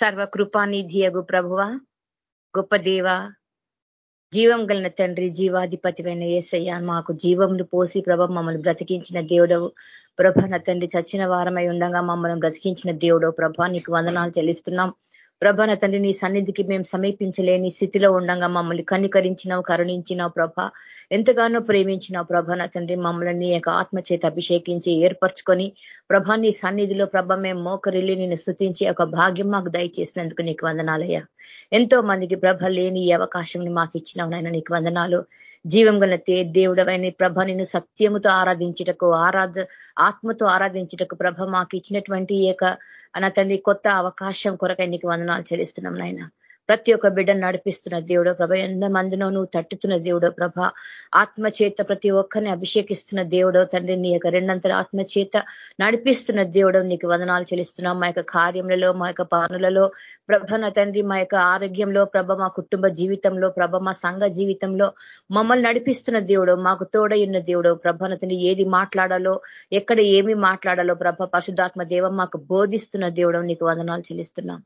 సర్వకృపానిధియగు ప్రభువ గొప్ప దేవ జీవం కలిగిన తండ్రి జీవాధిపతివైన ఏసయ్య మాకు జీవంను పోసి ప్రభ మమ్మల్ని బ్రతికించిన దేవుడవు. ప్రభ నా తండ్రి చచ్చిన వారమై ఉండగా మమ్మల్ని బ్రతికించిన దేవుడవు. ప్రభ నీకు వందనాలు చెల్లిస్తున్నాం. ప్రభ నా తండ్రి నీ సన్నిధికి మేము సమీపించలేని స్థితిలో ఉండగా మమ్మల్ని కనికరించినావు కరుణించినావు ప్రభ. ఎంతగానో ప్రేమించినావు ప్రభ నా తండ్రి మమ్మల్ని నీ యొక్క ఆత్మ చేత అభిషేకించి ఏర్పరచుకొని ప్రభా నీ సన్నిధిలో ప్రభ మేము మోకరిల్లి నిన్ను స్థుతించి ఒక భాగ్యం మాకు దయచేసినందుకు నీకు వందనాలయ్యా. ఎంతో మందికి ప్రభ లేని ఈ అవకాశం మాకు ఇచ్చినావు నాయన నీకు వందనాలు. జీవం గల దేవుడవైన ప్రభ నిన్ను సత్యముతో ఆరాధించుటకు ఆరాధ ఆత్మతో ఆరాధించుటకు ప్రభ మాకు ఇచ్చినటువంటి ఏక అన్న తండ్రి కొత్త అవకాశం కొరకై నీకు వందనాలు చెల్లిస్తున్నాం నాయన. ప్రతి ఒక్క బిడ్డను నడిపిస్తున్న దేవుడో ప్రభ. ఎంతమందినో నువ్వు తట్టుతున్న దేవుడో ప్రభ. ఆత్మచేత ప్రతి ఒక్కరిని అభిషేకిస్తున్న దేవుడో తండ్రి. నీ యొక్క రెండంతల ఆత్మచేత నడిపిస్తున్న దేవుడో నీకు వదనాలు చెల్లిస్తున్నాం. మా యొక్క కార్యములలో మా యొక్క పనులలో ప్రభ నా తండ్రి మా యొక్క ఆరోగ్యంలో ప్రభ మా కుటుంబ జీవితంలో ప్రభ మా సంఘ జీవితంలో మమ్మల్ని నడిపిస్తున్న దేవుడు మాకు తోడై ఉన్న దేవుడు ప్రభ. నా తండ్రి ఏది మాట్లాడాలో ఎక్కడ ఏమి మాట్లాడాలో ప్రభ పశుధాత్మ దేవం మాకు బోధిస్తున్న దేవుడు నీకు వందనాలు చెల్లిస్తున్నాం.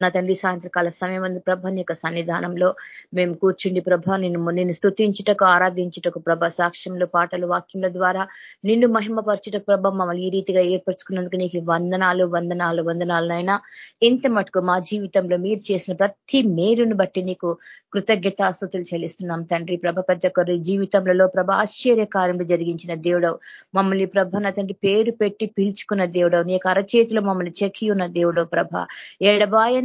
నా తండ్రి సాయంత్రకాల సమయం అందు ప్రభ నీ యొక్క సన్నిధానంలో మేము కూర్చుండి ప్రభ నిన్ను నిన్ను స్థుతించుటకు ఆరాధించుటకు ప్రభ సాక్ష్యంలో పాటలు వాక్యంల ద్వారా నిన్ను మహిమపరచుటకు ప్రభ మమ్మల్ని ఈ రీతిగా ఏర్పరచుకున్నందుకు నీకు వందనాలు వందనాలు వందనాలనైనా ఇంత మటుకు మా జీవితంలో మీరు చేసిన ప్రతి మేరును బట్టి నీకు కృతజ్ఞతాస్తుతులు చెల్లిస్తున్నాం తండ్రి ప్రభ. ప్రతి ఒక్కరి జీవితంలో ప్రభ ఆశ్చర్యకార్యంలో జరిగించిన దేవుడవు. మమ్మల్ని ప్రభ నా తండ్రి పేరు పెట్టి పిలుచుకున్న దేవుడవు. నీ అరచేతిలో మమ్మల్ని చెక్కి ఉన్న దేవుడవు ప్రభ.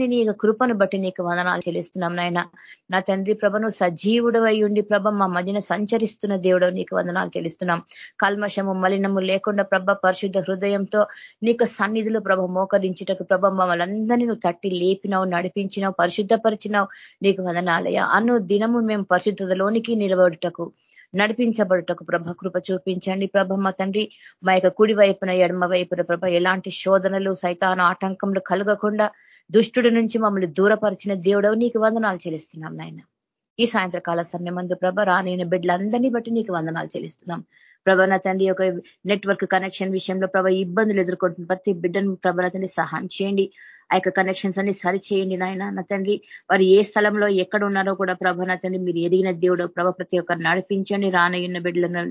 ఏడబాయని నీ కృపను బట్టి నీకు వందనాలు చెల్లిస్తున్నాం నాయన. నా తండ్రి ప్రభను సజీవుడు ఉండి ప్రభ మా మధ్యన సంచరిస్తున్న దేవుడు నీకు వందనాలు చెల్లిస్తున్నాం. కల్మషము మలినము లేకుండా ప్రభ పరిశుద్ధ హృదయంతో నీకు సన్నిధిలో ప్రభ మోకరించుటకు ప్రభ మమ్మల్ందరినీ నువ్వు తట్టి లేపినావు నడిపించినావు పరిశుద్ధపరిచినావు. నీకు వందనాలయ అను దినము మేము పరిశుద్ధతలోనికి నిలబడుటకు నడిపించబడుటకు ప్రభ కృప చూపించండి ప్రభ మా తండ్రి. మా యొక్క కుడి వైపున ఎడమ వైపున ప్రభ ఎలాంటి శోధనలు సైతాన ఆటంకములు కలగకుండా దుష్టుడి నుంచి మమ్మల్ని దూరపరిచిన దేవుడవు నీకు వందనాలు చెల్లిస్తున్నాం నాయన. ఈ సాయంత్రకాల సమయం అందు ప్రభ రానైన బిడ్డలందరినీ బట్టి నీకు వందనాలు చెల్లిస్తున్నాం. ప్రభ నా తండ్రి యొక్క నెట్వర్క్ కనెక్షన్ విషయంలో ప్రభ ఇబ్బందులు ఎదుర్కొంటున్న ప్రతి బిడ్డను ప్రభ నా తండ్రి సహాయం చేయండి. ఆ యొక్క కనెక్షన్స్ అన్ని సరి చేయండి నాయన. నా తండ్రి వారు ఏ స్థలంలో ఎక్కడ ఉన్నారో కూడా ప్రభ నా తండ్రి మీరు ఎదిగిన దేవుడు ప్రభ ప్రతి ఒక్కరు నడిపించండి. రానయ్యున్న బిడ్డలను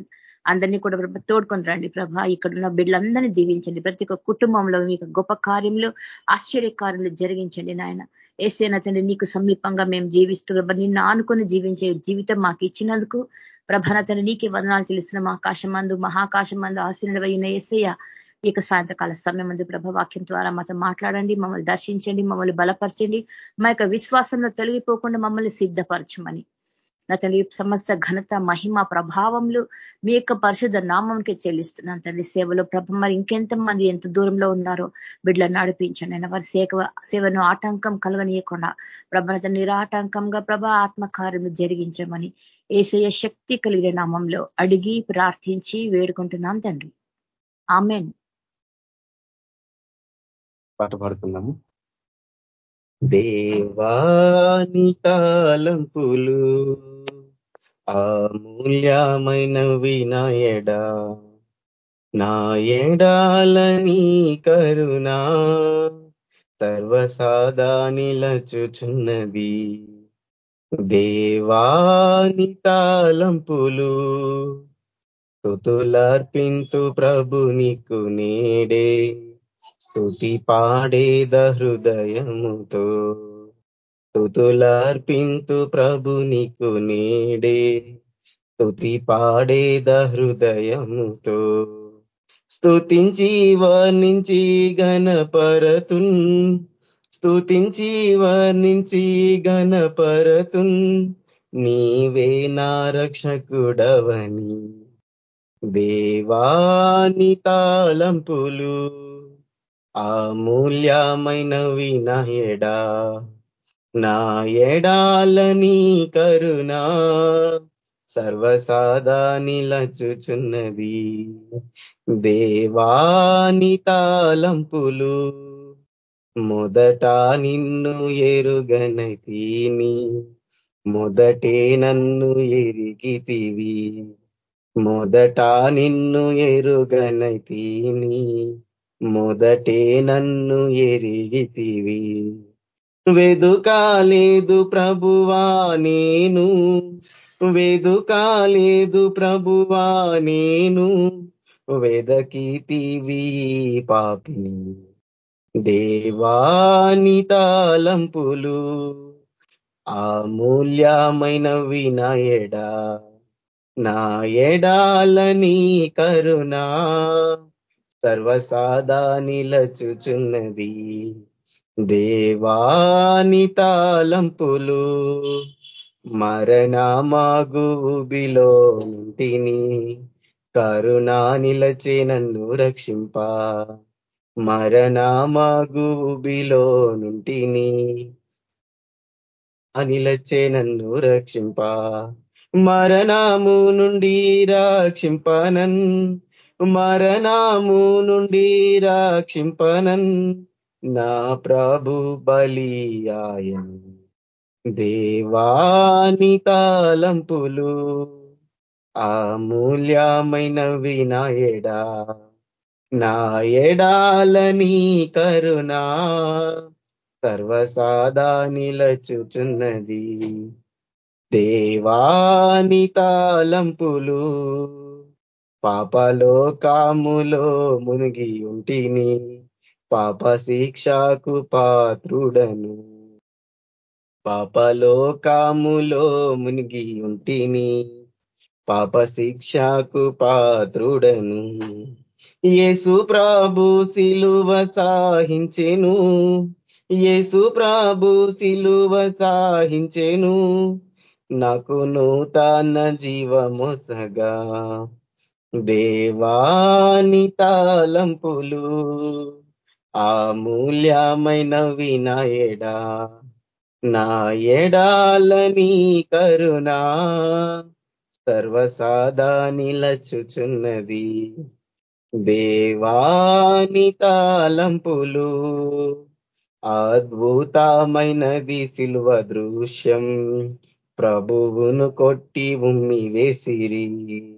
అందరినీ కూడా ప్రభ తోడుకొని రండి ప్రభ. ఇక్కడున్న బిడ్డలందరినీ దీవించండి. ప్రతి ఒక్క కుటుంబంలో మీకు గొప్ప కార్యములు ఆశ్చర్య కార్యములు జరిగించండి నాయన. ఏసేన తండ్రి నీకు సమీపంగా మేము జీవిస్తూ ప్రభ నిన్ను ఆనుకొని జీవించే జీవితం మాకు ఇచ్చినందుకు ప్రభన తండ్రి నీకే వదనాలు తెలుస్తున్నాం. ఆకాశమందు మహాకాశమందు ఆశీర్వైన ఏసయ్య ఇక సాయంత్రకాల సమయం ఉంది ప్రభ వాక్యం ద్వారా మాతో మాట్లాడండి మమ్మల్ని దర్శించండి మమ్మల్ని బలపరచండి. మా యొక్క విశ్వాసంలో తొలగిపోకుండా మమ్మల్ని సిద్ధపరచమని. నా తల్లి సమస్త ఘనత మహిమ ప్రభావములు మీ యొక్క పరిశుద్ధ నామంకి చెల్లిస్తున్నాను తల్లి. సేవలో ప్రభ మరి ఇంకెంత మంది ఎంత దూరంలో ఉన్నారో బిడ్డలను నడిపించండి. అయినా వారి సేవ సేవను ఆటంకం కలగనీయకుండా ప్రభనత నిరాటంకంగా ప్రభ ఆత్మకార్యం జరిగించమని ఏసయ శక్తి కలిగిన నామంలో అడిగి ప్రార్థించి వేడుకుంటున్నాం తండ్రి. ఆమెన్. పాట పాడుతున్నాము దేవాని తాలంపులు అమూల్యమైన వినాయడా నా ఎడాలని కరుణా సర్వసాదా నిలచుచున్నది. దేవాని తాలంపులు తుతులర్పింతు ప్రభు నీకు నేడే. స్థుతి పాడేద హృదయముతో స్థుతులార్పింతు ప్రభునికు నీడే. స్థుతి పాడేద హృదయముతో స్థుతించి వర్ణించి గణపరతున్ స్థుతించి వర్ణించి గణపరతున్ నీవే నా రక్షకుడవని దేవాని తాళంపులు అమూల్యమైనవి నా ఎడా నా ఎడాలని కరుణా సర్వసాదా నిలచుచున్నది. దేవాని తాలంపులు మొదట నిన్ను ఎరుగనతీని మొదటే నన్ను ఎరిగితివి మొదట నిన్ను ఎరుగనతీని మొదటే నన్ను ఎరిగితివి. వెదుకాలేదు ప్రభువా నేను. వెదుకాలేదు ప్రభువా నేను. వెదకితివి పాపిని. దేవాని తాలంపులు అమూల్యమైనవి నా ఎడా నా ఎడాలని కరుణా. సర్వసాదా నిలచుచున్నది దేవాని తాలంపులు మరణమాగుబిలో నుంటిని. కరుణా నిలచే నన్ను రక్షింప. మరణమాగుబిలో నుంటిని. అనిలచే నన్ను రక్షింప. మరణము నుండి రక్షింపనన్ మరణము నుండి రాక్షింపనన్. నా ప్రభు బలియాయన్. దేవాని తాలంపులు అమూల్యమైనవి నా ఎడా నా ఎడాలని కరుణా సర్వసాదా నిలచుచున్నది. దేవాని తాలంపులు పాపలో కాములో మునిగి ఉంటిని పాప శిక్షకు పాత్రుడను. పాపలో కాములో మునిగి ఉంటిని పాప శిక్షకు పాత్రుడను. యేసు ప్రభు సిలువ సాహించెను యేసు ప్రభు సిలువ సాహించెను. నాకు నూతన జీవమొసగా. దేవాని తాలంపులు అమూల్యమైనవి నా ఎడా నా ఎడాలని కరుణా సర్వసాదా నిలచుచున్నది. దేవాని తాలంపులు అద్భుతమైనది సిల్వ దృశ్యం ప్రభువును కొట్టి ఉమ్మి వేసిరి.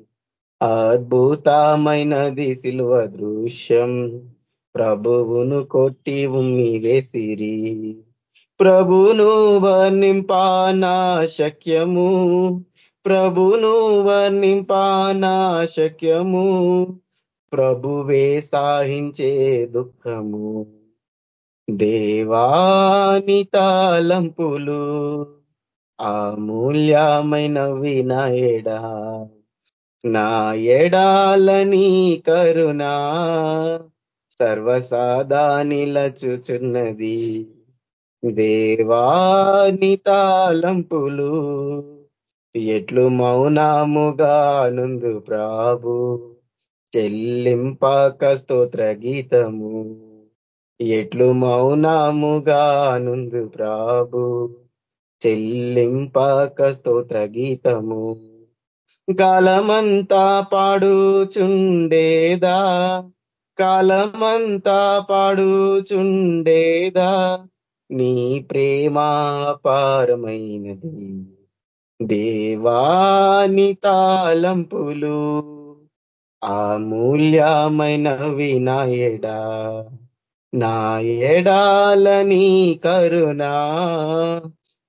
అద్భుతమైనది సిల్వ దృశ్యం. ప్రభువును కొట్టి ఉమ్మి వేసిరి. ప్రభును వర్ణింపానా శక్యము? ప్రభును వర్ణింపానా శక్యము? ప్రభువే సాహించే దుఃఖము. దేవాని తాలంపులు అమూల్యమైనవి నా ఎడా నా ఎడాలని కరుణా సర్వసాదా నిలచుచున్నది. దేవాని తాలంపులు ఎట్లు మౌనాముగానుందు ప్రాభు. చెల్లింపాక స్తోత్ర గీతము ఎట్లు మౌనాముగానుందు ప్రాభు. చెల్లింపాక స్తోత్ర గీతము కాలమంతా పాడుచుండేదా? కాలమంతా పాడుచుండేదా? నీ ప్రేమాపారమైనది దేవాని తాళంపులు అమూల్యమైన వినాయడా. ఎడా నా ఎడాలని కరుణా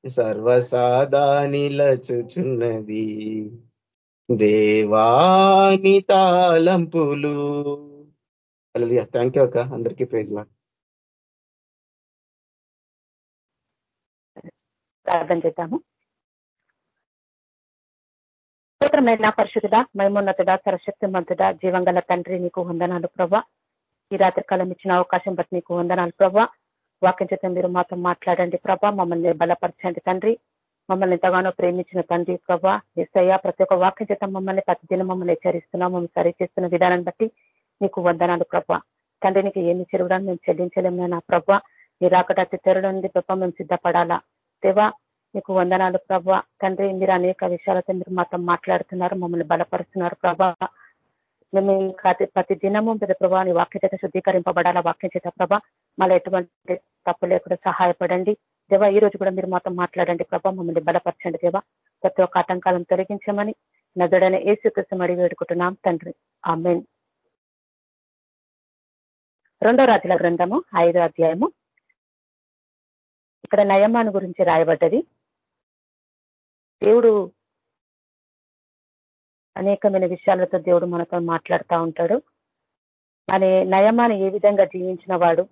సర్వసాదా నిలచుచున్నది. దేవాని తాలంపులు థ్యాంక్ యూ అక్క. అందరికీ ప్రైజ్ లాడ్ ప్రార్థన చేద్దాము. స్తోత్రమైన పరిశుద్ధుడ మహిమోన్నతుడ సరశక్తి మంతుడ జీవంగల తండ్రి నీకు వందనాలు ప్రభా. ఈ రాత్రి కాలం ఇచ్చిన అవకాశం బట్టి నీకు వందనాలు ప్రభా. వాక్యం చేత మీరు మాతో మాట్లాడండి ప్రభా. మమ్మల్ని బలపరచండి తండ్రి. మమ్మల్ని ఎంతగానో ప్రేమించిన తండ్రి ప్రభా ఎస్ఐయా ప్రతి ఒక్క వాక్య చేత మమ్మల్ని ప్రతిదినం మమ్మల్ని హెచ్చరిస్తున్నాం. మమ్మల్ని సరి చేస్తున్న విధానాన్ని బట్టి నీకు వందనాలు ప్రభా. తండ్రి నీకు ఏమి చెరువుడా మేము చెల్లించలేము నా ప్రభా. నీ రాకట అతి తెరడు ఉంది ప్రభా మేము సిద్ధపడాలా. దేవా నీకు వందనాలు ప్రభా. తండ్రి మీరు అనేక విషయాలతో మీరు మాతో మాట్లాడుతున్నారు మమ్మల్ని బలపరుస్తున్నారు ప్రభా. మేము ప్రతి దినము పెద్ద ప్రభా నీ వాక్య చేత శుద్ధీకరింపబడాలా వాక్యం చేత ప్రభా. మళ్ళీ ఎటువంటి తప్పు లేకుండా సహాయపడండి. దేవా ఈ రోజు కూడా మీరు మాతో మాట్లాడండి. ప్రభా మమ్మల్ని బలపరచండి దేవా. ప్రతి ఒక్క ఆటంకాలను తొలగించమని నదుడైన ఏసుకృష్ణ అడిగి వేడుకుంటున్నాం. తండ్రి ఆమెన్. రెండో రాజుల గ్రంథము ఐదో అధ్యాయము. ఇక్కడ నయమాను గురించి రాయబడ్డది. దేవుడు అనేకమైన విషయాలతో దేవుడు మనతో మాట్లాడుతూ ఉంటాడు. అనే నయమాను ఏ విధంగా జీవించిన వాడు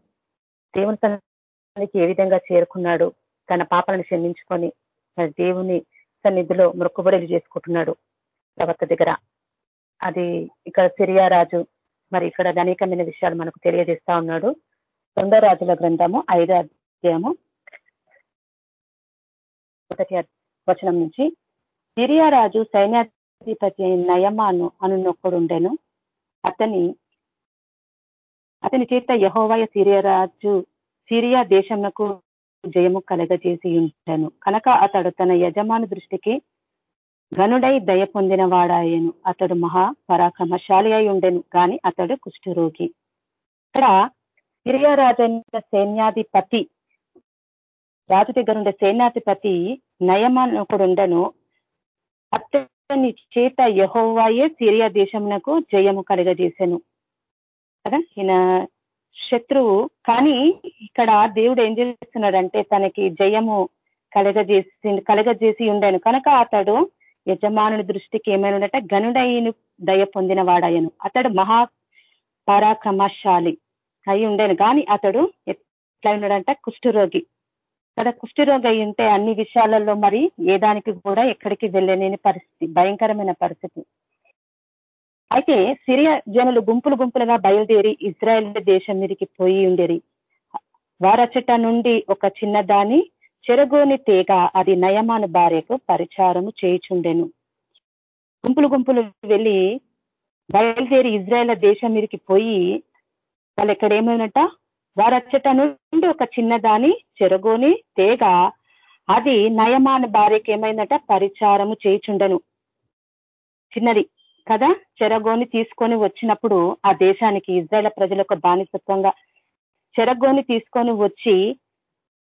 దేవుని తనకి ఏ విధంగా చేరుకున్నాడు? తన పాపాలను క్షమించుకొని తన దేవుని సన్నిధిలో మృక్కుబడులు చేసుకుంటున్నాడు ప్రవక్త దగ్గర. అది ఇక్కడ సిరియా రాజు మరి ఇక్కడ అనేకమైన విషయాలు మనకు తెలియజేస్తా ఉన్నాడు. రెండో రాజుల గ్రంథము ఐదో అధ్యాయము మొదటి వచనం నుంచి సిరియా రాజు సైన్యాధిపతి నయమాను అనునొక్కడుండెను. అతని అతని చేత యహోవయ సిరియా రాజు సిరియా దేశమునకు జయము కలగజేసి ఉంటాను కనుక అతడు తన యజమాని దృష్టికి గనుడై దయ పొందిన వాడాయను అతడు మహా పరాక్రమశాలి అయి ఉండెను కానీ అతడు కుష్ఠరోగి. ఇక్కడ సిరియా రాజైన సైన్యాధిపతి రాజు దగ్గర ఉండే సైన్యాధిపతి నయమాన్ ఒకడుండను అతని చేత యహోవాయే సిరియా దేశమునకు జయము కలగజేశాను కదా? ఈయన శత్రువు. కానీ ఇక్కడ దేవుడు ఏం చేస్తున్నాడంటే తనకి జయము కలగజేసి కలగజేసి ఉండాను. కనుక అతడు యజమానుని దృష్టికి ఏమైనా గనుడైన దయ పొందిన వాడయ్యను అతడు మహా పరాక్రమశాలి అయి ఉండేను. కానీ అతడు ఎట్లా ఉన్నాడంట కుష్ఠరోగి. కదా కుష్ఠరోగి అయి ఉంటే అన్ని విషయాలలో మరి ఏ దానికి కూడా ఎక్కడికి వెళ్ళలేని పరిస్థితి భయంకరమైన పరిస్థితి. అయితే సిరియా జనులు గుంపులు గుంపులుగా బయలుదేరి ఇజ్రాయెల్ దేశం మీదకి పోయి ఉండేరి వారచట నుండి ఒక చిన్న దాని చెరగోని తీగ అది నయమాన భార్యకు పరిచారము చేయుచుండెను. గుంపులు గుంపులు వెళ్ళి బయలుదేరి ఇజ్రాయెల్ దేశం మీదకి పోయి వాళ్ళు ఎక్కడ ఏమైనట వారచ్చట నుండి ఒక చిన్నదాని చెరగోని తేగ అది నయమాన భార్యకి ఏమైందట పరిచారము చేయుచుండెను. చిన్నది. కదా? చెరగోని తీసుకొని వచ్చినప్పుడు ఆ దేశానికి ఇజ్రాయల ప్రజలకు బానిసత్వంగా చెరగోని తీసుకొని వచ్చి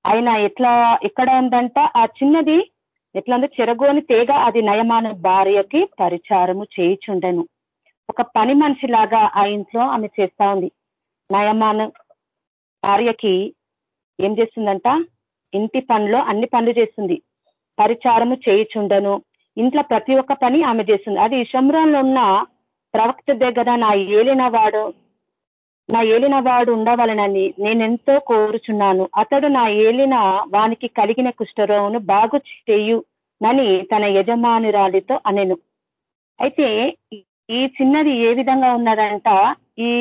ఆయన ఎట్లా ఎక్కడ ఉందంట? ఆ చిన్నది ఎట్లా ఉంది చెరగోని తేగ అది నయమాన భార్యకి పరిచారము చేయిచుండెను. ఒక పని మనిషిలాగా ఆ ఇంట్లో ఆమె చేస్తా ఉంది. నయమాన భార్యకి ఏం చేస్తుందంట? ఇంటి పనిలో అన్ని పనులు చేస్తుంది. పరిచారము చేయిచుండెను. ఇంట్లో ప్రతి ఒక్క పని ఆమె చేస్తుంది. అది శంభ్రంలో ఉన్న ప్రవక్త దగ్గర నా ఏలిన వాడు నా ఏలిన వాడు ఉండవలనని నేనెంతో కోరుచున్నాను. అతడు నా ఏలిన వానికి కలిగిన కుష్ఠరోగును బాగు చేయు నని తన యజమానురాలితో అనెను. అయితే ఈ చిన్నది ఏ విధంగా ఉన్నదంట ఈ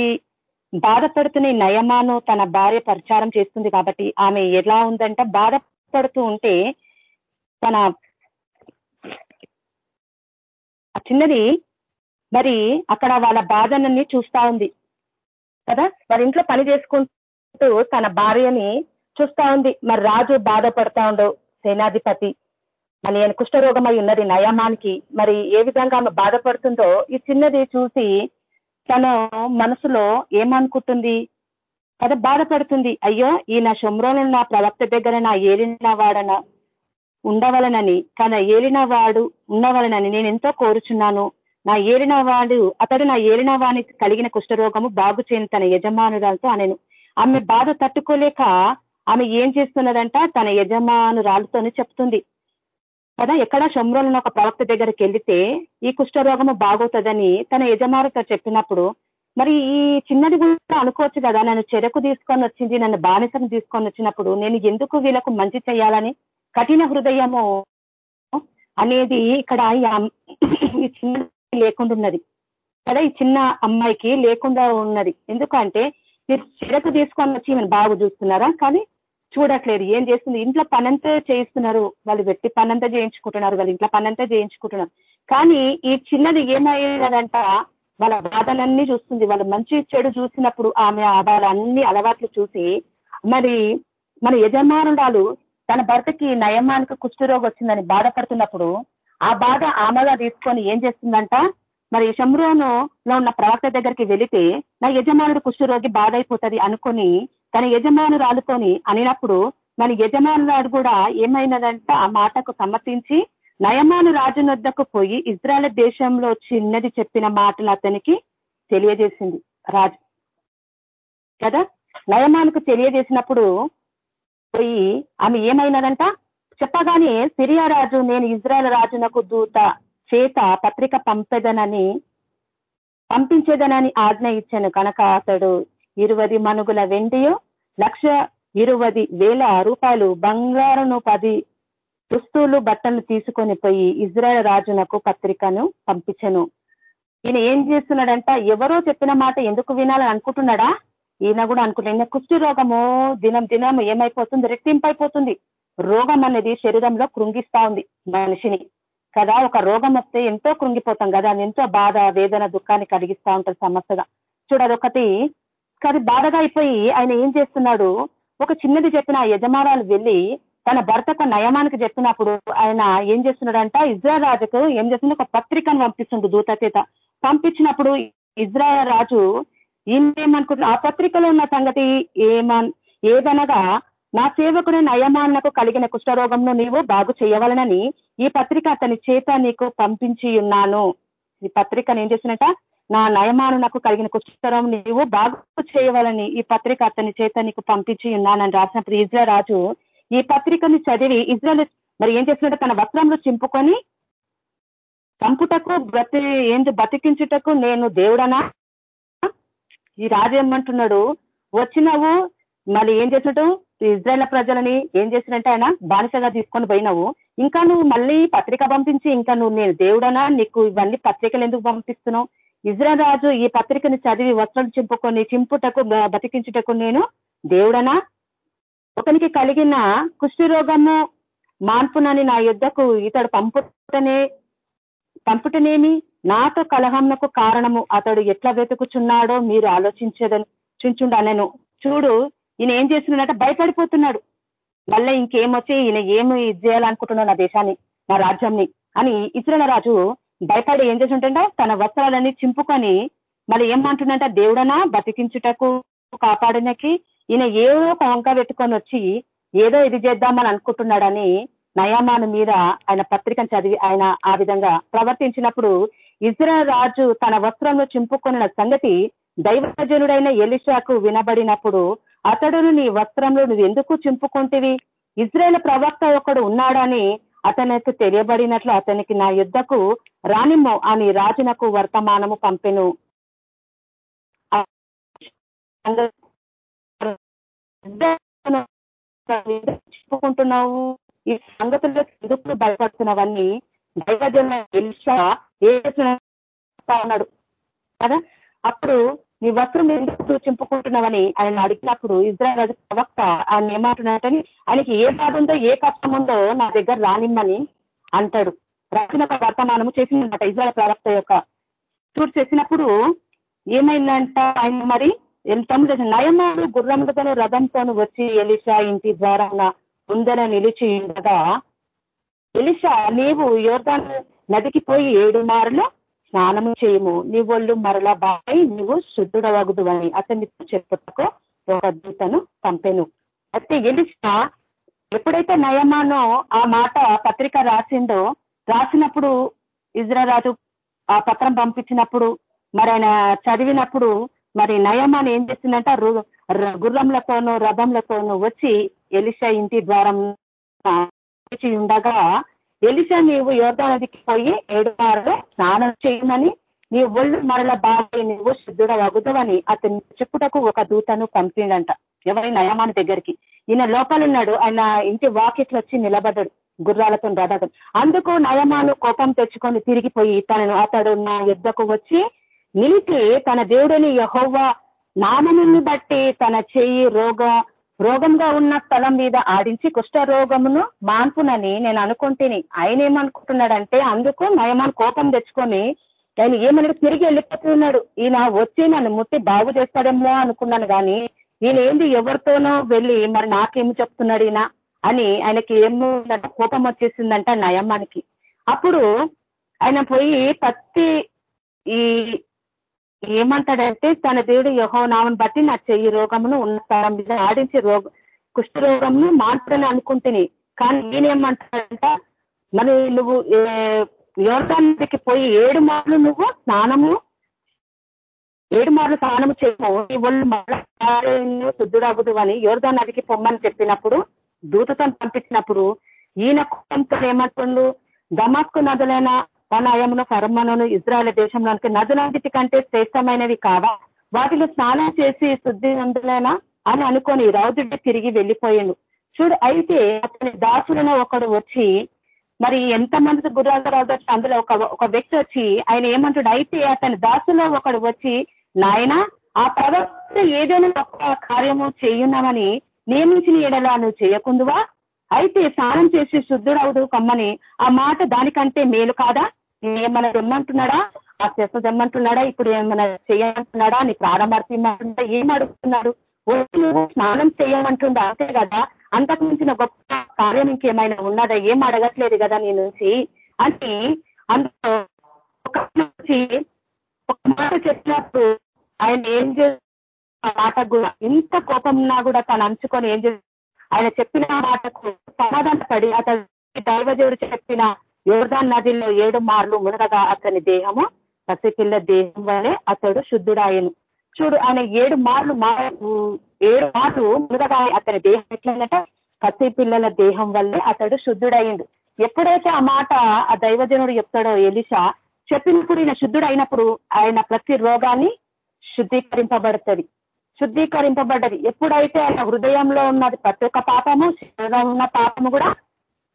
బాధపడుతున్న నయమాను తన భార్య పరిచారం చేస్తుంది కాబట్టి ఆమె ఎలా ఉందంట బాధపడుతూ ఉంటే తన చిన్నది మరి అక్కడ వాళ్ళ బాధనన్నీ చూస్తా ఉంది. కదా? వాళ్ళ ఇంట్లో పని చేసుకుంటూ తన భార్యని చూస్తా ఉంది. మరి రాజు బాధపడతా ఉండవు సేనాధిపతి. మరి ఆయన కుష్ఠరోగమై ఉన్నది నయమానికి. మరి ఏ విధంగా ఆమె బాధపడుతుందో ఈ చిన్నది చూసి తన మనసులో ఏమనుకుంటుంది? కదా బాధపడుతుంది. అయ్యో ఈ నా శుమ్రోను నా ప్రవక్త దగ్గర నా ఏలిన వాడన? ఉండవలనని తన ఏలినవాడు ఉండవలనని నేను ఎంతో కోరుచున్నాను. నా ఏలిన వాడు అతడు నా ఏలిన వానికి కలిగిన కుష్ఠరోగము బాగు చేయని తన యజమానురాలతో అనేను. ఆమె బాధ తట్టుకోలేక ఆమె ఏం చేస్తున్నదంట? తన యజమానురాలతోనే చెప్తుంది. కదా ఎక్కడ శంభ్రోలను ఒక ప్రవక్త దగ్గరికి వెళ్తే ఈ కుష్ఠరోగము బాగవుతుందని తన యజమానితో చెప్పినప్పుడు మరి ఈ చిన్నది కూడా అనుకోవచ్చు కదా? నన్ను చెరకు తీసుకొని వచ్చింది నన్ను బానిసను తీసుకొని వచ్చినప్పుడు నేను ఎందుకు వీళ్ళకు మంచి చేయాలని కఠిన హృదయము అనేది ఇక్కడ ఈ చిన్న లేకుండా ఉన్నది. కదా ఈ చిన్న అమ్మాయికి లేకుండా ఉన్నది. ఎందుకంటే మీరు చిరకు తీసుకొని వచ్చి మనం బాగు చూస్తున్నారా? కానీ చూడట్లేదు. ఏం చేస్తుంది? ఇంట్లో పనంతా చేయిస్తున్నారు. వాళ్ళు పెట్టి పనంతా చేయించుకుంటున్నారు. వాళ్ళు ఇంట్లో పనంతా చేయించుకుంటున్నారు. కానీ ఈ చిన్నది ఏమయ్యేదంట వాళ్ళ బాధలన్నీ చూస్తుంది. వాళ్ళ మంచి చెడు చూసినప్పుడు ఆమె వాళ్ళ అన్ని అలవాట్లు చూసి మరి మన యజమానురాలు తన భర్తకి నయమానికి కుష్ఠరోగం వచ్చిందని బాధపడుతున్నప్పుడు ఆ బాధ ఆమెగా తీసుకొని ఏం చేస్తుందంట? మరి షమ్రోను లో ఉన్న ప్రవక్త దగ్గరికి వెళితే నా యజమానుడు కుష్ఠరోగి బాధ అయిపోతుంది అనుకొని తన యజమానురాలుతోని అనినప్పుడు మన యజమానురాడు కూడా ఏమైనదంట? ఆ మాటకు సమ్మతించి నయమాను రాజు వద్దకు పోయి ఇజ్రాయల్ దేశంలో చిన్నది చెప్పిన మాటలు అతనికి తెలియజేసింది రాజు. కదా? నయమానుకు తెలియజేసినప్పుడు పోయి ఆమె ఏమైనదంట? చెప్పగానే సిరియా రాజు నేను ఇజ్రాయల్ రాజునకు దూత చేత పత్రిక పంపెదనని పంపించేదనని ఆజ్ఞ ఇచ్చాను. కనుక అతడు ఇరువది మనుగుల వెండియో లక్ష ఇరువది వేల రూపాయలు బంగారును పది దుస్తులు బట్టలు తీసుకొని పోయి ఇజ్రాయల్ రాజునకు పత్రికను పంపించను. ఈయన ఏం చేస్తున్నాడంట? ఎవరో చెప్పిన మాట ఎందుకు వినాలని అనుకుంటున్నాడా? ఈయన కూడా అనుకుంటున్నా కుష్టి రోగము దినం దినం ఏమైపోతుంది రెట్టింపైపోతుంది. రోగం అనేది శరీరంలో కృంగిస్తా ఉంది మనిషిని. కదా ఒక రోగం వస్తే ఎంతో కృంగిపోతాం కదా ఎంతో బాధ వేదన దుఃఖాన్ని కలిగిస్తా ఉంటుంది సమస్యగా చూడదు ఒకటి కానీ బాధగా అయిపోయి ఆయన ఏం చేస్తున్నాడు? ఒక చిన్నది చెప్పిన యజమానాలు వెళ్ళి తన భర్తకు నయమానికి చెప్పినప్పుడు ఆయన ఏం చేస్తున్నాడంట ఇజ్రాయల్ రాజుకు ఏం చేస్తుంది? ఒక పత్రికను పంపిస్తుంది దూత చేత పంపించినప్పుడు ఇజ్రాయల్ రాజు ఏమేమనుకుంటున్నా ఆ పత్రికలో ఉన్న సంగతి ఏమన్ ఏదనగా నా సేవకుని నయమాన్నకు కలిగిన కుష్ఠరోగంను నీవు బాగు చేయవలనని ఈ పత్రిక అతని చేత నీకు పంపించి ఉన్నాను. ఈ పత్రిక ఏం చేసినట? నా నయమానునకు కలిగిన కుష్ఠరోగం నీవు బాగు చేయవాలని ఈ పత్రిక అతని చేత నీకు పంపించి ఉన్నానని రాసినప్పుడు ఇజ్రా రాజు ఈ పత్రికని చదివి ఇజ్రాయల్ మరి ఏం చేసినట్టు తన వస్త్రంలో చింపుకొని చంపుటకు బ్రతి ఏంటి బతికించుటకు నేను దేవుడనా? ఈ రాజు ఏమంటున్నాడు? వచ్చినావు మళ్ళీ ఏం చేసినట్టు? ఇజ్రాయల్ ప్రజలని ఏం చేసినట్టే ఆయన బానిసగా తీసుకొని పోయినావు. ఇంకా నువ్వు మళ్ళీ పత్రిక పంపించి ఇంకా నువ్వు నేను దేవుడనా? నీకు ఇవన్నీ పత్రికలు ఎందుకు పంపిస్తున్నావు? ఇజ్రాయల్ రాజు ఈ పత్రికని చదివి వస్త్రం చింపుకొని చింపుటకు బతికించుటకు నేను దేవుడనా? ఒకనికి కలిగిన కుష్టి రోగము మాన్పునని నా యుద్ధకు ఇతడు పంపుటనే పంపుటనేమి? నాతో కలహంకు కారణము అతడు ఎట్లా వెతుకుచున్నాడో మీరు ఆలోచించదని చుంచుండనను చూడు ఈయన ఏం చేస్తున్నాడంటే భయపడిపోతున్నాడు. మళ్ళీ ఇంకేమొచ్చి ఈయన ఏమి చేయాలనుకుంటున్నాడు నా దేశాన్ని నా రాజ్యాన్ని అని ఇతరుల రాజు భయపడి ఏం చేస్తుంటే తన వస్త్రాలన్నీ చింపుకొని మళ్ళీ ఏమంటుండంట దేవుడనా బతికించుటకు కాపాడినకి ఈయన ఏదో వంక పెట్టుకొని వచ్చి ఏదో ఇది చేద్దామని అనుకుంటున్నాడని నయామాను మీద ఆయన పత్రికను చదివి ఆయన ఆ విధంగా ప్రవర్తించినప్పుడు ఇజ్రాయల్ రాజు తన వస్త్రంలో చింపుకొన్న సంగతి దైవజనుడైన ఎలిషాకు వినబడినప్పుడు అతడును నీ వస్త్రంలో నువ్వు ఎందుకు చింపుకుంటేవి ఇజ్రాయల్ ప్రవక్త ఒకడు ఉన్నాడని అతనికి తెలియబడినట్లు అతనికి నా యుద్ధకు రానిమ్మో అని రాజునకు వర్తమానము పంపెను చెప్పుకుంటున్నావు ఈ సంగతుల్లో ఎందుకు భయపడుతున్నవన్నీ దైవజన కదా? అప్పుడు నీ వస్త్రం ఎందుకు చింపుకుంటున్నావని ఆయన అడిగినప్పుడు ఇజ్రాయల్ ప్రవక్త ఆయన ఏమంటున్నాడని ఆయనకి ఏ బాధ ఉందో ఏ కష్టం ఉందో నా దగ్గర రానిమ్మని అంటాడు. రాసిన వర్తమానము చేసిందన్నమాట ఇజ్రాయల్ ప్రవక్త యొక్క. చూడు చేసినప్పుడు ఏమైందంట ఆయన మరి? తమ్ముడు నయమాలు గుర్రములతో రథంతోను వచ్చి ఎలిషా ఇంటి ద్వారా ముందర నిలిచి ఉండగా ఎలిషా నీవు యోర్దాన్ నదికి పోయి ఏడు మారులో స్నానము చేయము. నీ ఒళ్ళు మరలా బాయి నువ్వు శుద్ధుడవగదు అని అతనితో చెప్పుటకు ఒక దూతను పంపెను. అయితే ఎలిషా ఎప్పుడైతే నయమానో ఆ మాట పత్రిక రాసిందో రాసినప్పుడు ఇజ్రారాజు ఆ పత్రం పంపించినప్పుడు మరి ఆయన చదివినప్పుడు మరి నయమాన్ ఏం చేసిందంట? గుర్రంలతోనూ రథంలతోనూ వచ్చి ఎలిషా ఇంటి ద్వారం ఉండగా ఎలిసా నీవు యోధా నదికి పోయి ఏడున్నరలో స్నానం చేయమని నీ ఒళ్ళు మరల బాగా నువ్వు శుద్ధుడ వగుదవని అతని చెప్పుటకు ఒక దూతను పంపిండంట ఎవరి నయమాని దగ్గరికి. ఈయన లోపలున్నాడు. ఆయన ఇంటి వాకిట్లు వచ్చి నిలబడ్డాడు. గుర్రాలతో రథం అందుకు నయమాను కోపం తెచ్చుకొని తిరిగిపోయి తనను అతడు నా యుద్ధకు వచ్చి నిలిచి తన దేవుడిని యహోవ నామముని బట్టి తన చెయ్యి రోగ రోగంగా ఉన్న స్థలం మీద ఆడించి కుష్ఠరోగమును మాన్పునని నేను అనుకుంటేని. ఆయన ఏమనుకుంటున్నాడంటే అందుకు నయమాన్ కోపం తెచ్చుకొని ఆయన ఏమని తిరిగి వెళ్ళిపోతున్నాడు. ఈయన వచ్చి నన్ను ముట్టి బాగు చేస్తాడేమో అనుకున్నాను కానీ ఈయన ఏంది ఎవరితోనో వెళ్ళి మరి నాకేమి చెప్తున్నాడు ఈయన? అని ఆయనకి ఏమో కోపం వచ్చేసిందంట నయమానికి. అప్పుడు ఆయన పోయి పత్తి ఈ ఏమంటాడంటే తన దేవుడు యహోనామను బట్టి నా చెయ్యి రోగమును ఉన్న స్థలం మీద ఆడించి రోగ కుష్ఠరోగమును మాత్రమే అనుకుంటుని. కానీ నేనేమంటాడంట మరి నువ్వు యోగానికి పోయి ఏడు మార్లు నువ్వు స్నానము ఏడు మార్లు స్నానము చేయము. నీ ఒళ్ళు శుద్ధుడగుదు అని యోర్ధా నదికి పొమ్మని చెప్పినప్పుడు దూతతో పంపించినప్పుడు ఈయన కుటుంబంతో ఏమంటుండు దమాస్కు నదులైన వనాయమును ఫర్మను ఇజ్రాయల్ దేశంలోనికి నదులన్నిటి కంటే శ్రేష్టమైనవి కావా? వాటిలో స్నానం చేసి శుద్ధి నందులైనా అని అనుకొని రౌదుడి తిరిగి వెళ్ళిపోయాను చూడు అయితే అతని దాసులను ఒకడు వచ్చి మరి ఎంత మంది గుర్రాల అందులో ఒక ఒక వ్యక్తి వచ్చి ఆయన ఏమంటాడు? అయితే అతని దాసులో ఒకడు వచ్చి నాయన ఆ ప్రవక్త ఏదైనా తక్కువ కార్యము చేయున్నామని నియమించిన ఎడలా నువ్వు చేయకుందువా అయితే స్నానం చేసి శుద్ధుడవుదు కమ్మని ఆ మాట దానికంటే మేలు కాదా? ఏమన్నా తెమ్మంటున్నాడా? ఆ చెత్త తెమ్మంటున్నాడా? ఇప్పుడు ఏమైనా చేయమంటున్నాడా నీ ప్రాణమర్పిమంటున్నా ఏం అడుగుతున్నాడు? నువ్వు స్నానం చేయమంటుందా అంతే కదా? అంతకు మించిన గొప్ప కార్యం ఇంకేమైనా ఉన్నదా? ఏం అడగట్లేదు కదా నీ నుంచి? అని అందులో ఒక ఒక మాట చెప్పినప్పుడు ఆయన ఏం చేసిన మాట కూడా ఇంత కోపం ఉన్నా కూడా తను అంచుకొని ఏం చేసి ఆయన చెప్పిన మాటకు సమాధాన పడి అతను దైవజుడు చెప్పిన యోర్దాన్ నదిలో ఏడు మార్లు మునగగా అతని దేహము పసిపిల్ల దేహం వల్లే అతడు శుద్ధుడాయను. చూడు ఆయన ఏడు మార్లు ఏడు మార్లు మునగగా అతని దేహం ఎట్లయిందంటే పసిపిల్లల దేహం వల్లే అతడు శుద్ధుడయిండు ఎప్పుడైతే ఆ మాట ఆ దైవజనుడు చెప్తాడో ఎలిషా చెప్పినప్పుడు ఈయన శుద్ధుడైనప్పుడు ఆయన ప్రతి రోగాన్ని శుద్ధీకరింపబడుతుంది. శుద్ధీకరింపబడ్డది. ఎప్పుడైతే ఆయన హృదయంలో ఉన్నది ప్రతి ఒక్క పాపము ఉన్న పాపము కూడా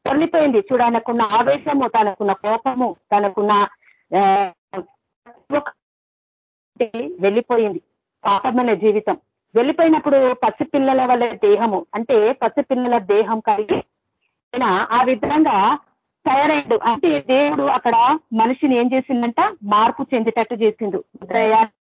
తొలిపోయింది చూడు ఆయనకున్న ఆవేశము తనకున్న కోపము తనకున్న వెళ్ళిపోయింది పాపమైన జీవితం. వెళ్ళిపోయినప్పుడు పసిపిల్లల వల్ల దేహము. అంటే పసిపిల్లల దేహం కలిగి ఆ విధంగా తయారైండు. అంటే దేవుడు అక్కడ మనిషిని ఏం చేసిందంట మార్పు చెందేటట్టు చేసిండు.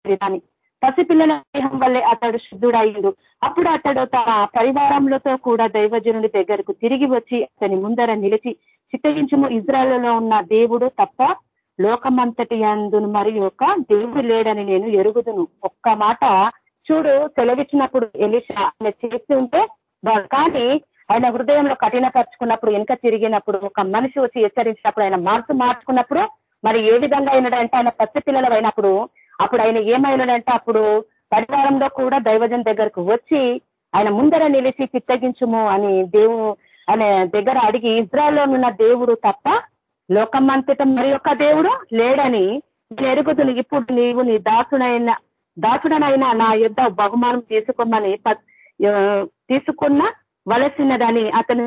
విధాన్ని పసిపిల్లల దేహం వల్లే అతడు శుద్ధుడయ్యుడు అప్పుడు అతడు తన పరివారంలోతో కూడా దైవజనుడి దగ్గరకు తిరిగి వచ్చి అతని ముందర నిలిచి చిత్తగించము ఇజ్రాయల్లో ఉన్న దేవుడు తప్ప లోకమంతటి అందును మరి ఒక దేవుడు లేడని నేను ఎరుగుదును. ఒక్క మాట చూడు సెలవిచ్చినప్పుడు ఎలిషా ఆయన చేస్తుంటే కానీ ఆయన హృదయంలో కఠినపరుచుకున్నప్పుడు వెనుక తిరిగినప్పుడు ఒక మనిషి వచ్చి హెచ్చరించినప్పుడు ఆయన మార్పు మార్చుకున్నప్పుడు మరి ఏ విధంగా అయినాడంటే ఆయన పసిపిల్లలు అయినప్పుడు అప్పుడు ఆయన ఏమైనాడంటే అప్పుడు పరివారంలో కూడా దైవజన్ దగ్గరకు వచ్చి ఆయన ముందర నిలిచి చిత్తగించుము అని దేవు అనే దగ్గర అడిగి ఇజ్రాయల్లో ఉన్న దేవుడు తప్ప లోకమంతటం మరి యొక్క దేవుడు లేడని ఎరుగుతును ఇప్పుడు నీవు నీ దాసుడైన దాసుడనైనా నా యుద్ధ బహుమానం తీసుకోమని తీసుకున్న వలసినదని అతను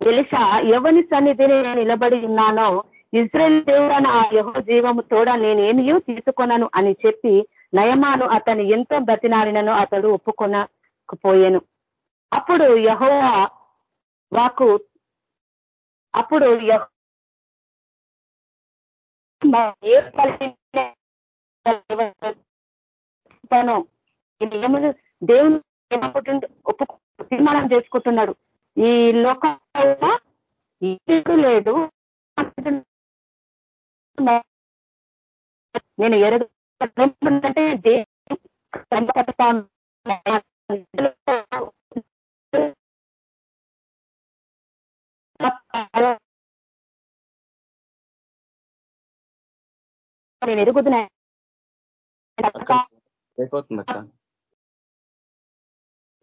తెలుసా ఎవరి సన్నిధిని నిలబడి ఉన్నానో ఇజ్రాయల్ దేవుడని ఆ యహో జీవము తోడ నేనేమి తీసుకొనను అని చెప్పి నయమాను అతను ఎంతో బ్రతినాడినను అతడు ఒప్పుకొనకపోయాను. అప్పుడు యహో వాకు అప్పుడు దేవుని ఒప్పు తీర్మానం చేసుకుంటున్నాడు. ఈ లోకంలో లేదు. నేను ఎరగంటే నేను ఎరుగుతున్నా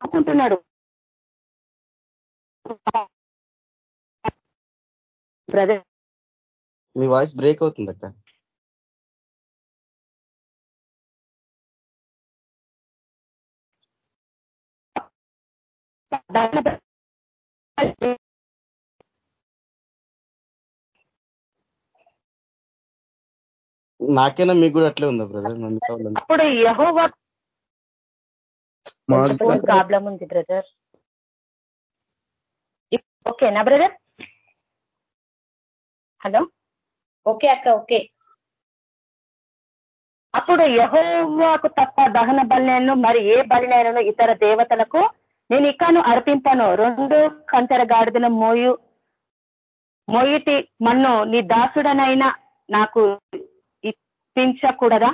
అనుకుంటున్నాడు. బ్రదర్. మీ వాయిస్ బ్రేక్ అవుతుంది అక్క నాకైనా మీకు కూడా అట్లే ఉందా బ్రదర్ అప్పుడు యహోవా ప్రాబ్లం ఉంది బ్రదర్ ఓకేనా బ్రదర్ హలో? ఓకే అక్క ఓకే. అప్పుడు యహోవాకు తప్ప దహన బలినైనను మరి ఏ బలినైనను ఇతర దేవతలకు నేను ఇక్కను అర్పింపను. రెండు కంచెర గాడిదను మోయు మోయిటి మన్ను నీ దాసుడనైనా నాకు ఇప్పించకూడదా?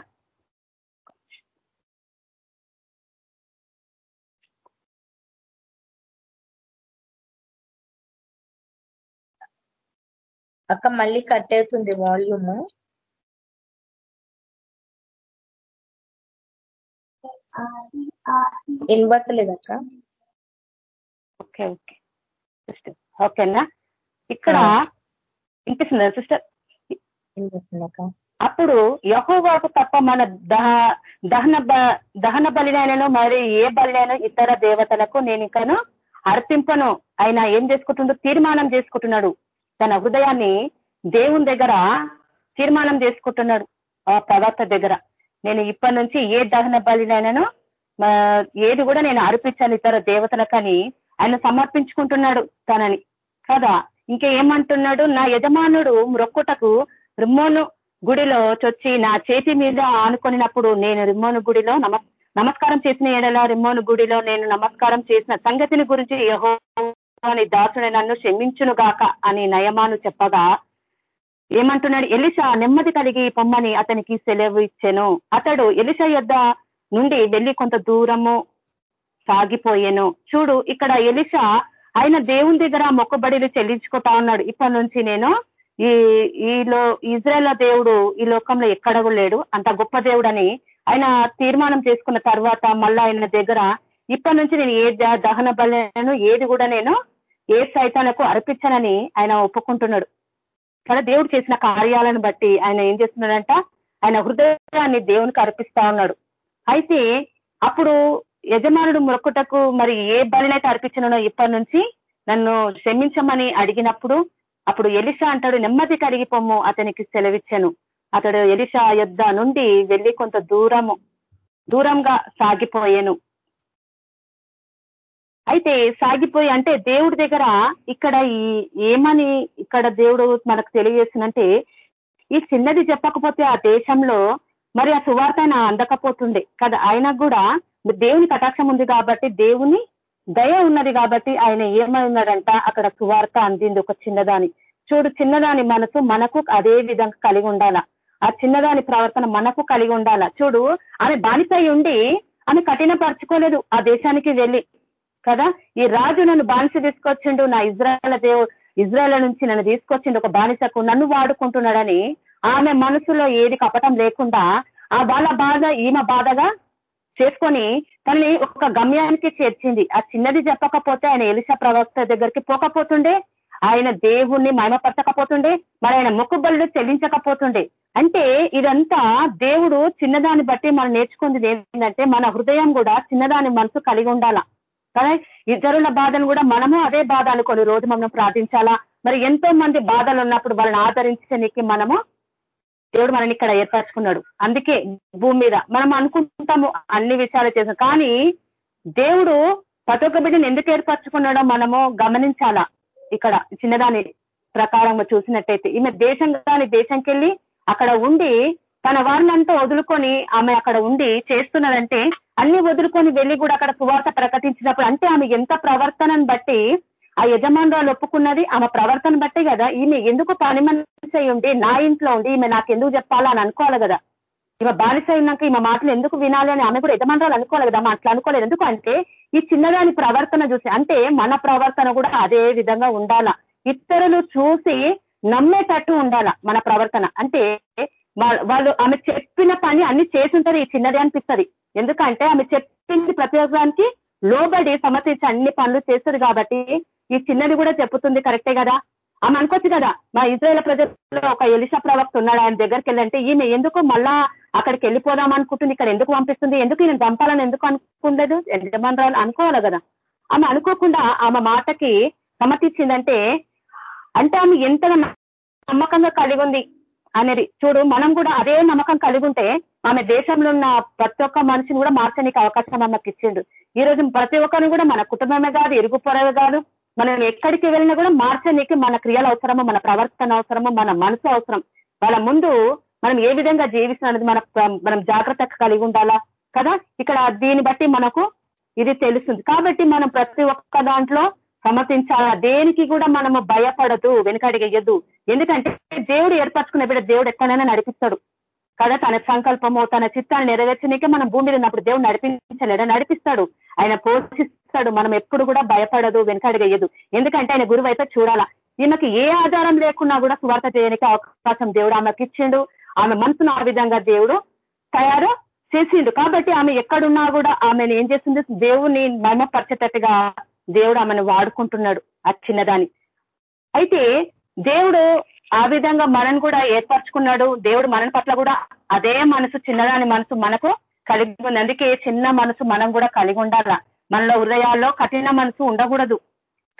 అక్క మళ్ళీ కట్ అవుతుంది వాల్యూమ్. వినబట్టలేదు అక్క. Okay okay. సిస్టర్ ఓకేనా? ఇక్కడ వినిపిస్తుందా సిస్టర్? అప్పుడు యహోవాకు తప్ప మన దహ- దహన దహన బలినైనను మరి ఏ బలినైనా ఇతర దేవతలకు నేను ఇంకను అర్పింపను. ఆయన ఏం చేసుకుంటుండో తీర్మానం చేసుకుంటున్నాడు. తన హృదయాన్ని దేవుని దగ్గర తీర్మానం చేసుకుంటున్నాడు ఆ ప్రవక్త దగ్గర. నేను ఇప్పటి నుంచి ఏ దహన బలినైనాను ఏది కూడా నేను అర్పించాను ఇతర దేవతలకని ఆయన సమర్పించుకుంటున్నాడు తనని. కదా? ఇంకా ఏమంటున్నాడు నా యజమానుడు మ్రొక్కుటకు రిమ్మోను గుడిలో చొచ్చి నా చేతి మీద ఆనుకొనినప్పుడు నేను రిమ్మోను గుడిలో నమ నమస్కారం చేసిన ఎడల రిమ్మోను గుడిలో నేను నమస్కారం చేసిన సంగతిని గురించి నీ దాసుని నన్ను క్షమించును గాక అని నయమాను చెప్పగా ఏమంటున్నాడు? ఎలిషా నెమ్మది కలిగి పొమ్మని అతనికి సెలవు ఇచ్చెను. అతడు ఎలిషా యొద్ద నుండి వెళ్ళి కొంత దూరము సాగిపోయాను. చూడు ఇక్కడ ఎలిషా ఆయన దేవుని దగ్గర మొక్కుబడిలు చెల్లించుకుంటా ఉన్నాడు. ఇప్పటి నుంచి నేను ఈ ఈలో ఇజ్రాయల్ దేవుడు ఈ లోకంలో ఎక్కడ కూడా లేడు. అంత గొప్ప దేవుడని ఆయన తీర్మానం చేసుకున్న తర్వాత మళ్ళా ఆయన దగ్గర ఇప్పటి నుంచి నేను ఏ దహన బలను ఏది కూడా నేను ఏ సైతానకు అర్పించనని ఆయన ఒప్పుకుంటున్నాడు. కదా దేవుడు చేసిన కార్యాలను బట్టి ఆయన ఏం చేస్తున్నాడంట? ఆయన హృదయాన్ని దేవునికి అర్పిస్తా ఉన్నాడు. అయితే అప్పుడు యజమానుడు మొక్కుటకు మరి ఏ బలినైతే అర్పించనో ఇప్పటి నుంచి నన్ను క్షమించమని అడిగినప్పుడు అప్పుడు ఎలిషా అంటాడు నెమ్మది కరిగిపోము అతనికి సెలవిచ్చాను. అతడు ఎలిషా యొద్ద నుండి వెళ్ళి కొంత దూరము దూరంగా సాగిపోయాను. అయితే సాగిపోయి అంటే దేవుడి దగ్గర ఇక్కడ ఈ ఏమని ఇక్కడ దేవుడు మనకు తెలియజేస్తుందంటే ఈ చిన్నది చెప్పకపోతే ఆ దేశంలో మరి ఆ సువార్త ఆయన అందకపోతుండే. కదా ఆయనకు కూడా దేవుని కటాక్షం ఉంది కాబట్టి దేవుని దయ ఉన్నది కాబట్టి ఆయన ఏమై ఉన్నాడంట అక్కడ సువార్త అందింది ఒక చిన్నదాని. చూడు చిన్నదాని మనసు మనకు అదే విధంగా కలిగి ఉండాలా? ఆ చిన్నదాని ప్రవర్తన మనకు కలిగి ఉండాల? చూడు ఆమె బానిసై ఉండి ఆమె కఠినపరచుకోలేదు ఆ దేశానికి వెళ్ళి. కదా? ఈ రాజు నన్ను బానిస తీసుకొచ్చిండు నా ఇజ్రాయల దేవు ఇజ్రాయల నుంచి నన్ను తీసుకొచ్చిండు ఒక బానిసకు నన్ను వాడుకుంటున్నాడని ఆమె మనసులో ఏది కపటం లేకుండా ఆ వాళ్ళ బాధ ఈమె బాధగా చేసుకొని తనని ఒక గమ్యానికి చేర్చింది. ఆ చిన్నది చెప్పకపోతే ఆయన ఎలిసా ప్రవక్త దగ్గరికి పోకపోతుండే ఆయన దేవుణ్ణి మయమపరచకపోతుండే మరి ఆయన మొక్కుబళ్ళు చెల్లించకపోతుండే. అంటే ఇదంతా దేవుడు చిన్నదాన్ని బట్టి మనం నేర్చుకుంది ఏంటంటే మన హృదయం కూడా చిన్నదాని మనసు కలిగి ఉండాలా? కదా ఇద్దరున్న బాధను కూడా మనము అదే బాధ అనుకొని రోజు మనం ప్రార్థించాలా? మరి ఎంతో మంది బాధలు ఉన్నప్పుడు వాళ్ళని ఆదరించడానికి మనము దేవుడు మనని ఇక్కడ ఏర్పరచుకున్నాడు. అందుకే భూమి మీద మనం అనుకుంటాము అన్ని విషయాలు చేసాం కానీ దేవుడు ప్రతి ఒక్క బిడ్డను ఎందుకు ఏర్పరచుకున్నాడో మనము గమనించాలా? ఇక్కడ చిన్నదాని ప్రకారంగా చూసినట్టయితే ఈమె దేశం కానీ దేశంకెళ్ళి అక్కడ ఉండి తన వారినంతా వదులుకొని ఆమె అక్కడ ఉండి చేస్తున్నదంటే అన్ని వదులుకొని వెళ్ళి కూడా అక్కడ సువార్త ప్రకటించినప్పుడు అంటే ఆమె ఎంత ప్రవర్తనను బట్టి ఆ యజమానురాలు ఒప్పుకున్నది ఆమె ప్రవర్తన బట్టే కదా. ఈమె ఎందుకు పని మనిషి ఉండి నా ఇంట్లో ఉండి ఈమె నాకు ఎందుకు చెప్పాలా అని అనుకోవాలి కదా. ఈమె బానిస అయినాక ఈమె మాటలు ఎందుకు వినాలి అని ఆమె కూడా యజమానురాలు అనుకోవాలి కదా. ఆమె అట్లా అనుకోలేదు. ఎందుకంటే ఈ చిన్నదాని ప్రవర్తన చూసి అంటే మన ప్రవర్తన కూడా అదే విధంగా ఉండాలా. ఇతరులు చూసి నమ్మేటట్టు ఉండాలా మన ప్రవర్తన. అంటే వాళ్ళు ఆమె చెప్పిన పని అన్ని చేసుంటారు ఈ చిన్నది అనిపిస్తుంది. ఎందుకంటే ఆమె చెప్పింది ప్రతి ఒక్కరికి లోబడి సమతిచ్చి అన్ని పనులు చేస్తుంది కాబట్టి ఈ చిన్నది కూడా చెప్పుతుంది కరెక్టే కదా? ఆమె అనుకోవచ్చు కదా మా ఇజ్రాయేల్ ప్రజల్లో ఒక ఎలిషా ప్రవక్త ఉన్నాడు ఆయన దగ్గరికి వెళ్ళంటే ఈమె ఎందుకు మళ్ళా అక్కడికి వెళ్ళిపోదాం అనుకుంటుంది ఇక్కడ ఎందుకు పంపిస్తుంది ఎందుకు ఈయన చంపాలని ఎందుకు అనుకుండదు యజమానురాలు అనుకోవాలి కదా. ఆమె అనుకోకుండా ఆమె మాటకి సమర్థించిందంటే అంటే ఆమె ఎంతగా నమ్మకంగా కలిగి ఉంది అనేది. చూడు మనం కూడా అదే నమ్మకం కలిగి ఉంటే ఆమె దేశంలో ఉన్న ప్రతి ఒక్క మనిషిని కూడా మార్చడానికి అవకాశం ఆమెకి ఇచ్చిండు. ఈ రోజు ప్రతి ఒక్కరిని కూడా మన కుటుంబమే కాదు ఇరుగు పొరవే కాదు మనం ఎక్కడికి వెళ్ళినా కూడా మార్చడానికి మన క్రియలు అవసరమో మన ప్రవర్తన అవసరమో మన మనసు అవసరం. వాళ్ళ ముందు మనం ఏ విధంగా జీవిస్తున్నది మన మనం జాగ్రత్త కలిగి ఉండాలా? కదా? ఇక్కడ దీన్ని బట్టి మనకు ఇది తెలుస్తుంది. కాబట్టి మనం ప్రతి ఒక్క దాంట్లో సమర్థించాలా? దేనికి కూడా మనము భయపడదు వెనుకడిగేయద్దు. ఎందుకంటే దేవుడు ఏర్పరచుకునే బిడ్డ దేవుడు ఎక్కడైనా నడిపిస్తాడు. కదా? తన సంకల్పము తన చిత్తాన్ని నెరవేర్చనికే మనం భూమి ఉన్నప్పుడు దేవుడు నడిపించలేడా? నడిపిస్తాడు. ఆయన పోషిస్తాడు. మనం ఎప్పుడు కూడా భయపడదు వెనకడగయ్యదు ఎందుకంటే ఆయన గురువు అయితే చూడాలా? ఈమెకి ఏ ఆధారం లేకున్నా కూడా సువార్త చేయడానికి అవకాశం దేవుడు ఆమెకి ఇచ్చిండు. ఆమె మనసును ఆ విధంగా దేవుడు తయారు చేసిండు. కాబట్టి ఆమె ఎక్కడున్నా కూడా ఆమెను ఏం చేసింది దేవుని మహిమపరిచేటట్టుగా దేవుడు ఆమెను వాడుకుంటున్నాడు. ఆ చిన్నదాన్ని. అయితే దేవుడు ఆ విధంగా మనను కూడా ఏర్పరచుకున్నాడు. దేవుడు మన పట్ల కూడా అదే మనసు చిన్నదాని మనసు మనకు కలిగి ఉంది. అందుకే చిన్న మనసు మనం కూడా కలిగి ఉండాల. మనలో హృదయాల్లో కఠిన మనసు ఉండకూడదు.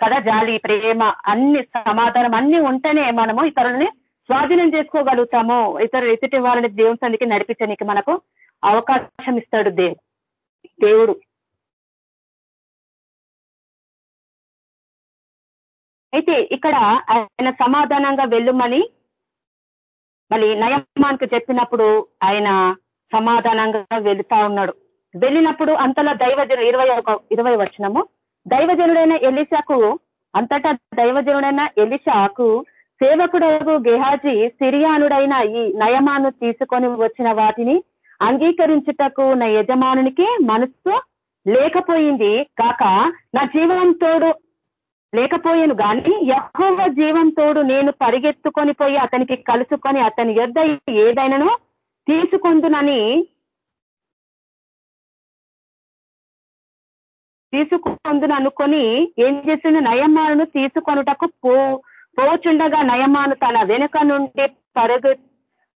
కదా జాలి ప్రేమ అన్ని సమాధానం అన్ని ఉంటేనే మనము ఇతరులని స్వాధీనం చేసుకోగలుగుతాము. ఇతరు ఎదుటి వారిని దేవుని సందికి నడిపించడానికి మనకు అవకాశం ఇస్తాడు దేవుడు. దేవుడు అయితే ఇక్కడ ఆయన సమాధానంగా వెళ్ళుమని మళ్ళీ నయమానికి చెప్పినప్పుడు ఆయన సమాధానంగా వెళుతా ఉన్నాడు. వెళ్ళినప్పుడు అంతలో దైవజను ఇరవై ఒక ఇరవై వచ్చినము దైవజనుడైన ఎలిషాకు అంతటా దైవజనుడైన ఎలిషాకు సేవకుడు గెహాజీ సిరియానుడైన ఈ నయమాను తీసుకొని వచ్చిన వాటిని అంగీకరించుటకు నా యజమానునికి మనస్సు లేకపోయింది. కాక నా జీవం తోడు లేకపోయాను కానీ యహోవ జీవంతోడు నేను పరిగెత్తుకొని పోయి అతనికి కలుసుకొని అతని యొద్ ఏదైనాను తీసుకుందునని తీసుకుందును అనుకొని ఏం చేసిండు? నయమాను తీసుకొనుటకు పో పోచుండగా నయమాను తన వెనుక నుండి పరుగు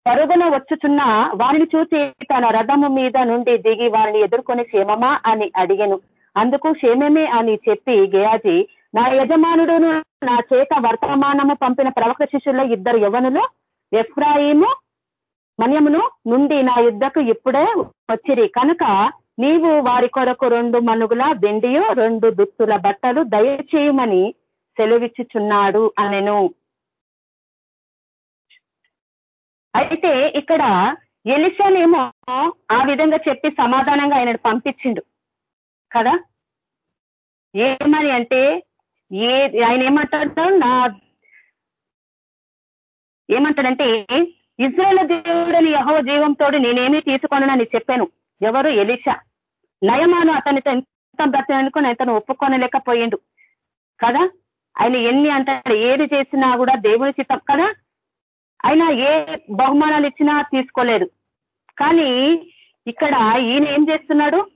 పరుగున వచ్చుచున్న వారిని చూసి తన రథము మీద నుండి దిగి వారిని ఎదుర్కొని క్షేమమా అని అడిగాను. అందుకు క్షేమమే అని చెప్పి గేయాజీ నా యజమానుడును నా చేత వర్తమానము పంపిన ప్రవక్త శిష్యుల్లో ఇద్దరు యవనులు ఎఫ్రాయిము మన్యమును నుండి నా యుద్ధకు ఇప్పుడే వచ్చిరి. కనుక నీవు వారి కొరకు రెండు మనుగుల వెండియు రెండు దుస్తుల బట్టలు దయచేయమని సెలవిచ్చుచున్నాడు అనెను. అయితే ఇక్కడ ఎలిసానేమో ఆ విధంగా చెప్పి సమాధానంగా ఆయన పంపించిండు. కదా? ఏమని అంటే ఏ ఆయన ఏమంటాడు? నా ఏమంటాడంటే ఇజ్రాయల్ దేవుడని యహో జీవంతో నేనేమీ తీసుకోనని చెప్పాను. ఎవరు? ఎలిషా. నయమాను అతనితో ఎంత బ్రతనుకొని అతను ఒప్పుకోనలేకపోయిండు. కదా? ఆయన ఎన్ని అంటాడు? ఏది చేసినా కూడా దేవుని చిత్తం కదా? ఆయన ఏ బహుమానాలు ఇచ్చినా తీసుకోలేదు. కానీ ఇక్కడ ఈయన ఏం చేస్తున్నాడు?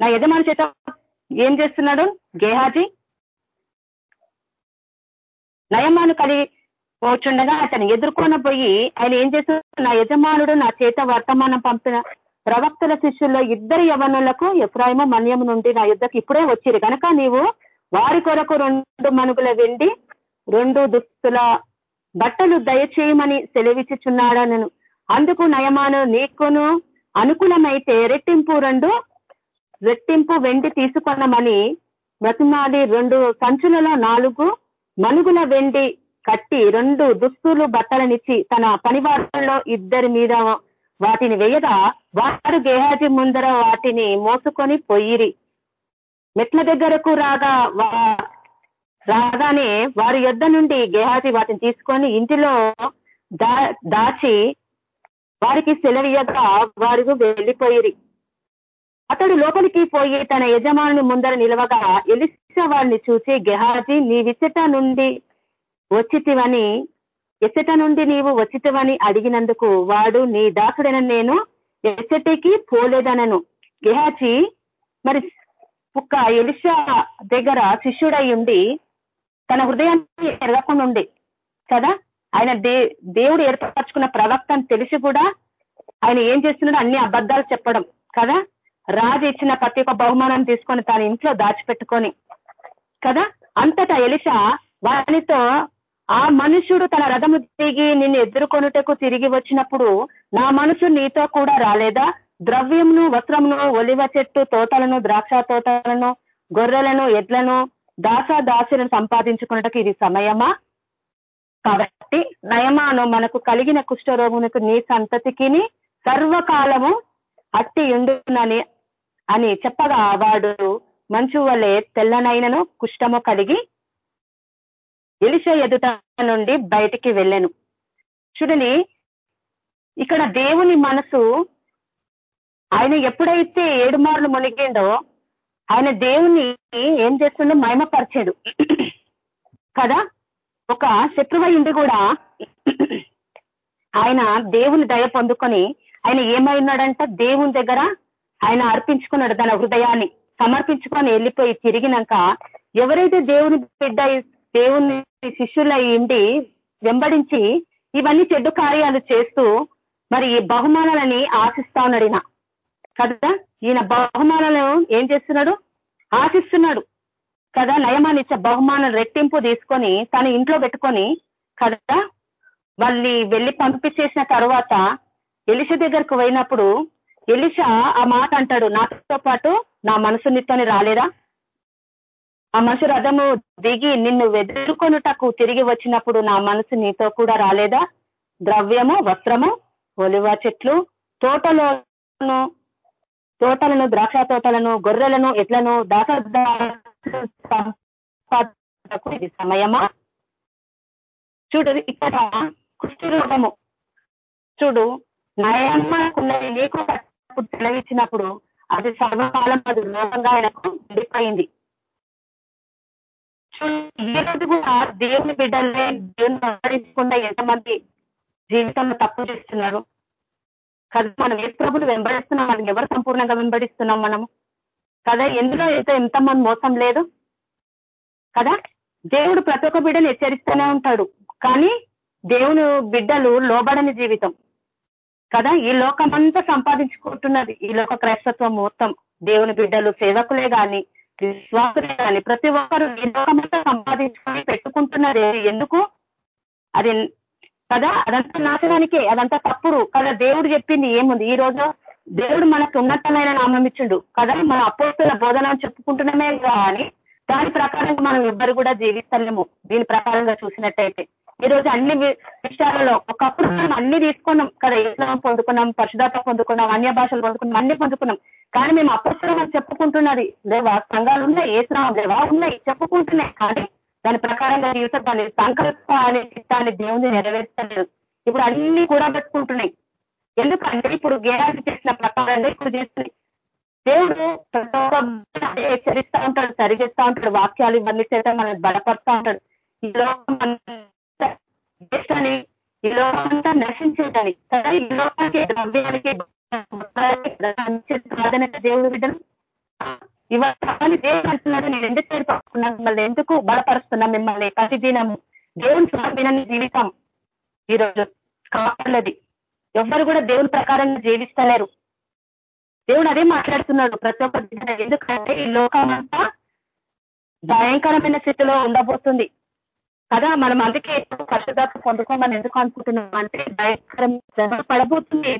నా యజమాని చేత ఏం చేస్తున్నాడు? గేహాజీ నయమాను కలిగి పోచుండగా అతను ఎదుర్కొని పోయి ఆయన ఏం చేస్తున్నాడు? నా యజమానుడు నా చేత వర్తమానం పంపిన ప్రవక్తల శిష్యుల్లో ఇద్దరు యవనులకు ఎఫ్రాయిము మన్యము నుండి నా యుద్ధకు ఇప్పుడే వచ్చిరు. కనుక నీవు వారి కొరకు రెండు మనుగుల వెండి రెండు దుస్తుల బట్టలు దయచేయమని సెలవిచ్చుచున్నాడనను. అందుకు నయమాను నీకును అనుకూలమైతే రెట్టింపు రెండు. రెట్టింపు వెండి తీసుకున్నామని బ్రతిమాలి రెండు సంచులలో నాలుగు మనుగుల వెండి కట్టి రెండు దుస్తులు బట్టలనిచ్చి తన పనివారంలో ఇద్దరి మీద వాటిని వేయగా వారు గేహాజీ ముందర వాటిని మోసుకొని పోయిరి. మెట్ల దగ్గరకు రాగా రాగానే వారి యొద్ధ నుండి గేహాజీ వాటిని తీసుకొని ఇంటిలో దాచి వారికి సెలవీయగా వారు వెళ్ళిపోయిరి. అతడు లోపలికి పోయి తన యజమానుని ముందర నిలవగా ఎలిస వారిని చూసి గెహాజీ నీ విచ్చట నుండి వచ్చితివని ఎచ్చట నుండి నీవు వచ్చితివని అడిగినందుకు వాడు నీ దాసుడైన నేను ఎచ్చటికి పోలేదనను. గెహాజీ మరి ఒక్క ఎలిషా దగ్గర శిష్యుడై ఉండి తన హృదయాన్ని ఎరగకుండా ఉండి కదా? ఆయన దే దేవుడు ఏర్పరచుకున్న ప్రవక్త అని తెలిసి కూడా ఆయన ఏం చేస్తున్నాడు అన్ని అబద్ధాలు చెప్పడం కదా? రాజు ఇచ్చిన ప్రతి ఒక్క బహుమానం తీసుకొని తన ఇంట్లో దాచిపెట్టుకొని కదా? అంతటా ఎలిషా వానితో ఆ మనుషుడు తన రథము దిగి నిన్ను ఎదుర్కొనుటకు తిరిగి వచ్చినప్పుడు నా మనసు నీతో కూడా రాలేదా? ద్రవ్యమును వస్త్రమును ఒలివ చెట్టు తోటలను ద్రాక్ష తోటలను గొర్రెలను ఎడ్లను దాస దాసులను సంపాదించుకున్నటకు ఇది సమయమా? కాబట్టి నయమాను మనకు కలిగిన కుష్ఠరోగునికి నీ సంతతికిని సర్వకాలము అట్టి ఉండునని అని చెప్పగా వాడు మంచు వలె తెల్లనైనను కుష్టము కలిగి ఎలిష ఎదుట నుండి బయటికి వెళ్ళాను. చూడని ఇక్కడ దేవుని మనసు ఆయన ఎప్పుడైతే ఏడు మార్లు మునిగిండో ఆయన దేవుని ఏం చేస్తుండో మహిమపరిచాడు. కదా? ఒక శత్రువయుండి కూడా ఆయన దేవుని దయ పొందుకొని ఆయన ఏమైనాడంట దేవుని దగ్గర ఆయన అర్పించుకున్నాడు తన హృదయాన్ని. సమర్పించుకొని వెళ్ళిపోయి తిరిగినాక ఎవరైతే దేవుని బిడ్డ దేవుని శిష్యులై ఉండి వెంబడించి ఇవన్నీ చెడ్డు కార్యాలు చేస్తూ మరి ఈ బహుమానాలని ఆశిస్తా ఉన్నాడు ఈయన. కదా? ఈయన బహుమానాలను ఏం చేస్తున్నాడు? ఆశిస్తున్నాడు. కదా? నయమానిచ్చ బహుమానం రెట్టింపు తీసుకొని తన ఇంట్లో పెట్టుకొని కదా? వాళ్ళని వెళ్ళి పంపించేసిన తర్వాత ఎలిష దగ్గరకు పోయినప్పుడు ఎలిషా ఆ మాట అంటాడు నాతో పాటు నా మనసు నిత్తని రాలేదా? ఆ మనసు రథము దిగి నిన్ను వెదురుకొనుటకు తిరిగి వచ్చినప్పుడు నా మనసు నీతో కూడా రాలేదా? ద్రవ్యము వస్త్రము ఒలివ చెట్లు తోటలోను తోటలను ద్రాక్ష తోటలను గొర్రెలను ఎట్లను దాస ఇది సమయమా? చూడు ఇక్కడ కుష్టి రోగము చూడు నయమ్మకున్నది నీకు తెలివిచ్చినప్పుడు అది సర్వకాలం అది రూపంగా ఆయనకు విడిపోయింది ఈ రోజు కూడా దేవుని బిడ్డలే దేవుని వెంబడించకుండా ఎంతమంది జీవితంలో తప్పు చేస్తున్నారు. కదా మనం ఏ ప్రభులు వెంబడిస్తున్నాం? మనం ఎవరు సంపూర్ణంగా వెంబడిస్తున్నాం మనము? కదా ఎందులో అయితే ఎంతమంది మోసం లేదు? కదా దేవుడు ప్రతి ఒక్క బిడ్డను హెచ్చరిస్తూనే ఉంటాడు. కానీ దేవుని బిడ్డలు లోబడని జీవితం. కదా? ఈ లోకం అంతా సంపాదించుకుంటున్నది. ఈ లోక క్రైస్తత్వం మొత్తం. దేవుని బిడ్డలు సేవకులే కానీ విశ్వాసులే కానీ ప్రతి ఒక్కరు ఈ లోకం అంతా సంపాదించుకొని పెట్టుకుంటున్నారు. ఎందుకు? అది కదా? అదంతా నాశనానికే. అదంతా తప్పుడు. కదా? దేవుడు చెప్పింది ఏముంది? ఈ రోజు దేవుడు మనకు ఉన్నతమైన నామం ఇచ్చిండు. కదా? మన అపోస్తుల బోధన చెప్పుకుంటున్నామే కానీ దాని ప్రకారంగా మనం ఎవ్వరు కూడా జీవిస్తలేము. దీని ప్రకారంగా చూసినట్టయితే. ఈ రోజు అన్ని విషయాలలో ఒకప్పుడు మనం అన్ని తీసుకున్నాం కదా ఇస్లాం పొందుకున్నాం పరిశుధాత పొందుకున్నాం అన్య భాషలు పొందుకున్నాం అన్ని పొందుకున్నాం. కానీ మేము అపస్తులం అని చెప్పుకుంటున్నది. లేవా? సంఘాలు ఉన్నాయి ఏ స్నాం లేవా? ఉన్నాయి చెప్పుకుంటున్నాయి. కానీ దాని ప్రకారంగా జీవితం దాని సంకల్ప అనే చిత్తాన్ని దేవుని నెరవేర్చలేదు. ఇప్పుడు అన్ని కూడా పెట్టుకుంటున్నాయి. ఎందుకంటే ఇప్పుడు గేరాజు చేసిన ప్రకారంగా ఇప్పుడు చేస్తున్నాయి. దేవుడు హెచ్చరిస్తూ ఉంటాడు సరిచేస్తూ ఉంటాడు వాక్యాలు ఇవన్నీ చేత మనల్ని బలపరుస్తూ ఉంటాడు. ఈ లోకం దేశాన్ని ఈ లోకమంతా నశించేదని కదా ఈ లోకానికి ద్రవ్యానికి ప్రాధాన్యత దేవుడు బిడ్డలు ఇవాళ దేవుడు అంటున్నాడు నేను ఎందుకు చేరుకున్నా మిమ్మల్ని ఎందుకు బలపరుస్తున్నా మిమ్మల్ని ప్రతిదినము దేవుని స్వాధీనాన్ని జీవితం ఈరోజు కాపాడలేదు ఎవ్వరు కూడా దేవుని ప్రకారంగా జీవిస్తలేరు. దేవుడు అదే మాట్లాడుతున్నాడు ప్రతి ఒక్క ఎందుకంటే ఈ లోకం అంతా భయంకరమైన స్థితిలో ఉండబోతుంది. కదా మనం అందుకే పరిశుధాత్మ పొందుకోమని ఎందుకు అనుకుంటున్నాం అంటే భయంకరమైన పడబోతుంది ఈ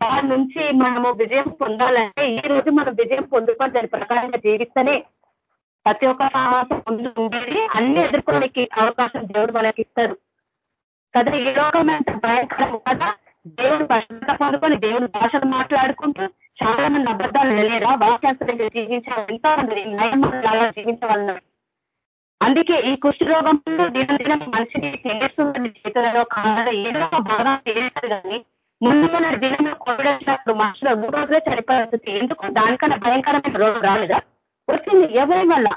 దాని నుంచి మనము విజయం పొందాలంటే ఈ రోజు మనం విజయం పొందుకొని దాని ప్రకారంగా జీవిస్తేనే ప్రతి ఒక్క ముందు ఉండేది. అన్ని ఎదుర్కోనికి అవకాశం దేవుడు మనకి ఇస్తారు కదా ఈ లోకం ఎంత భయంకరం కదా దేవుడు పరిశుభ్రత పొందుకొని దేవుడు భాషను మాట్లాడుకుంటూ చాలా మంది అబద్ధాలు వెళ్ళారా వాక్యాస్తులు జీవించే ఎంతో మంది నయమాల జీవించాలన్నారు అందుకే ఈ కుష్టి రోగంలో దినం దినం మనిషిని తినేస్తుంది చేతులలో కాళ్ళలో ఏదో ఒక భాగం తినేస్తారు కానీ ముందు మన దినంలో కోవిడ్ వచ్చినప్పుడు మనుషులు మూడు రోజులే చనిపోయి ఎందుకు దానికన్నా భయంకరమైన రోగం రాలేదా? వచ్చింది ఎవరి వల్ల?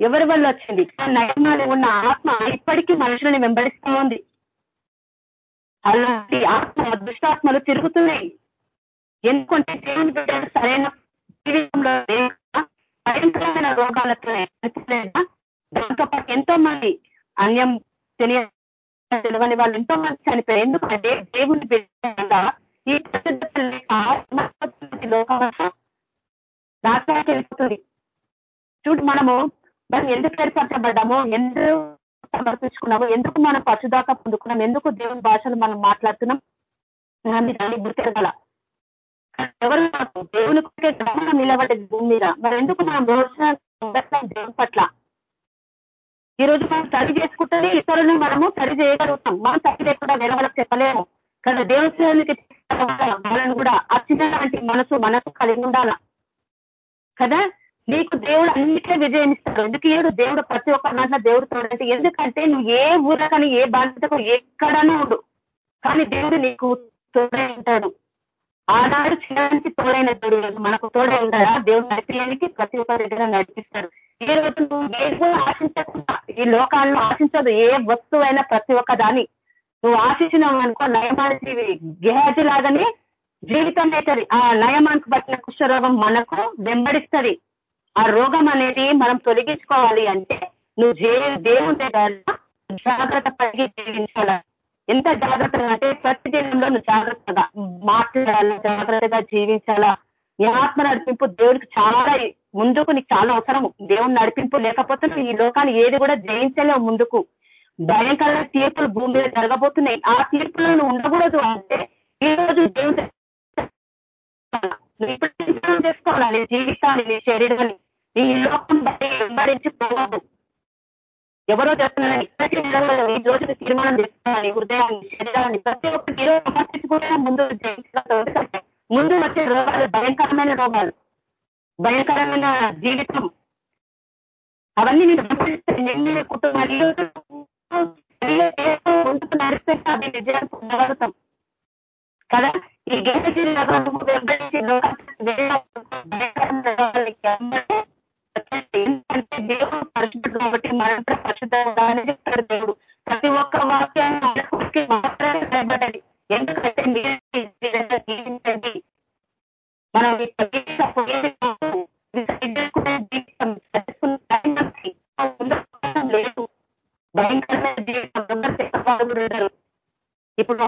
ఎవరి వల్ల వచ్చింది? నయమాలు ఉన్న ఆత్మ ఇప్పటికీ మనుషులని వెంబడిస్తూ ఉంది అలాంటి ఆత్మ దుష్టాత్మలు తిరుగుతున్నాయి. ఎందుకంటే దేవుని బిడ్డలు సరైన జీవితంలో భయంకరమైన రోగాలతో పాటు ఎంతో మంది అన్యం తెలియ తెలియని వాళ్ళు ఎంతో మంది చనిపోయారు ఎందుకంటే దేవుని బిడ్డ ఈ లోకం వెళ్ళిపోతుంది. చూడు మనము మనం ఎందుకు ఏర్పరచబడ్డాము? ఎందుకు సమర్పించుకున్నాము? ఎందుకు మనం పశుదాకా పొందుకున్నాం ఎందుకు దేవుని భాషలు మనం మాట్లాడుతున్నాం? దాన్ని గుర్తిరగల ఎవరు దేవుని గమనం నిలబడేది భూమి మీద? మరి ఎందుకు మనం రోజున దేవుని పట్ల? ఈ రోజు మనం తడి చేసుకుంటేనే ఇతరులను మనము తడి చేయగలుగుతాం. మనం తడి లేకుండా వేరే వాళ్ళకి చెప్పలేము కానీ దేవునికి వాళ్ళని కూడా అచ్చినలాంటి మనసు మనసు కలిగి ఉండాల? కదా? నీకు దేవుడు అన్నిటికీ విజయం ఇస్తాడు ఎందుకు ఏడు? దేవుడు ప్రతి ఒక్క దాంట్లో దేవుడు తోడంటే ఎందుకంటే నువ్వు ఏ ఊర కానీ ఏ బాధ్యతకు ఎక్కడనే ఉండు. కానీ దేవుడు నీకు తోడే ఉంటాడు. ఆనాడు చేయడానికి తోడైన దేవుడు మనకు తోడై ఉండగా దేవుడు నడిపించడానికి ప్రతి ఒక్క దగ్గర నడిపిస్తాడు. ఈ రోజు నువ్వు ఏదో ఆశించకుండా ఈ లోకాలను ఆశించదు. ఏ వస్తువైనా ప్రతి ఒక్క దాన్ని. నువ్వు ఆశించినావు అనుకో నయమానజీవి గేహాజీ లాగానే జీవితం అవుతుంది. ఆ నయమానికి పట్టిన కుష్ఠరోగం మనకు వెంబడిస్తుంది. ఆ రోగం అనేది మనం తొలగించుకోవాలి అంటే నువ్వు దేవుని దగ్గర జాగ్రత్త పడి జీవించాలి? ఎంత జాగ్రత్తగా అంటే ప్రతి దినంలో నువ్వు జాగ్రత్తగా మాట్లాడాలా జాగ్రత్తగా జీవించాలా? నీ ఆత్మ నడిపింపు దేవుడికి చాలా ముందుకు నీకు చాలా అవసరం దేవుని నడిపింపు లేకపోతే ఈ లోకాన్ని ఏది కూడా జయించలేవు ముందుకు. భయంకరమైన తీర్పులు భూమి మీద జరగబోతున్నాయి. ఆ తీర్పులో నువ్వు ఉండకూడదు అంటే ఈ రోజు దేవుడు చేసుకోవాలి. నీ జీవితాన్ని నీ శరీరాన్ని. నీ లోకం బట్టి వెంబడించి పోవద్దు ఎవరో చెప్తున్నారని ఇప్పటికీ నిలబడదు ఈ రోజు తీర్మానం చేస్తున్నాను హృదయాన్ని శరీరాన్ని ప్రతి ఒక్క హీరో కూడా ముందు ముందు వచ్చే రోగాలు భయంకరమైన రోగాలు భయంకరమైన జీవితం. అవన్నీ నేను గమనిస్తాను నిన్న కుటుంబాలు ముందుకు నడిస్తే అది విజయాన్ని పొందగలుగుతాం కదా? ఈ గేదీ ఎందుకంటే దేవుడు పరిశుద్ధుడు కాబట్టి మనం పరిశుద్ధంగా చెప్తాడు దేవుడు ప్రతి ఒక్క వాక్యాన్ని మాత్రమే భయపడాలి ఎందుకంటే మీరు జీవించండి మనం లేదు భయంకరమైన జీవితం ఉండరు ఇప్పుడు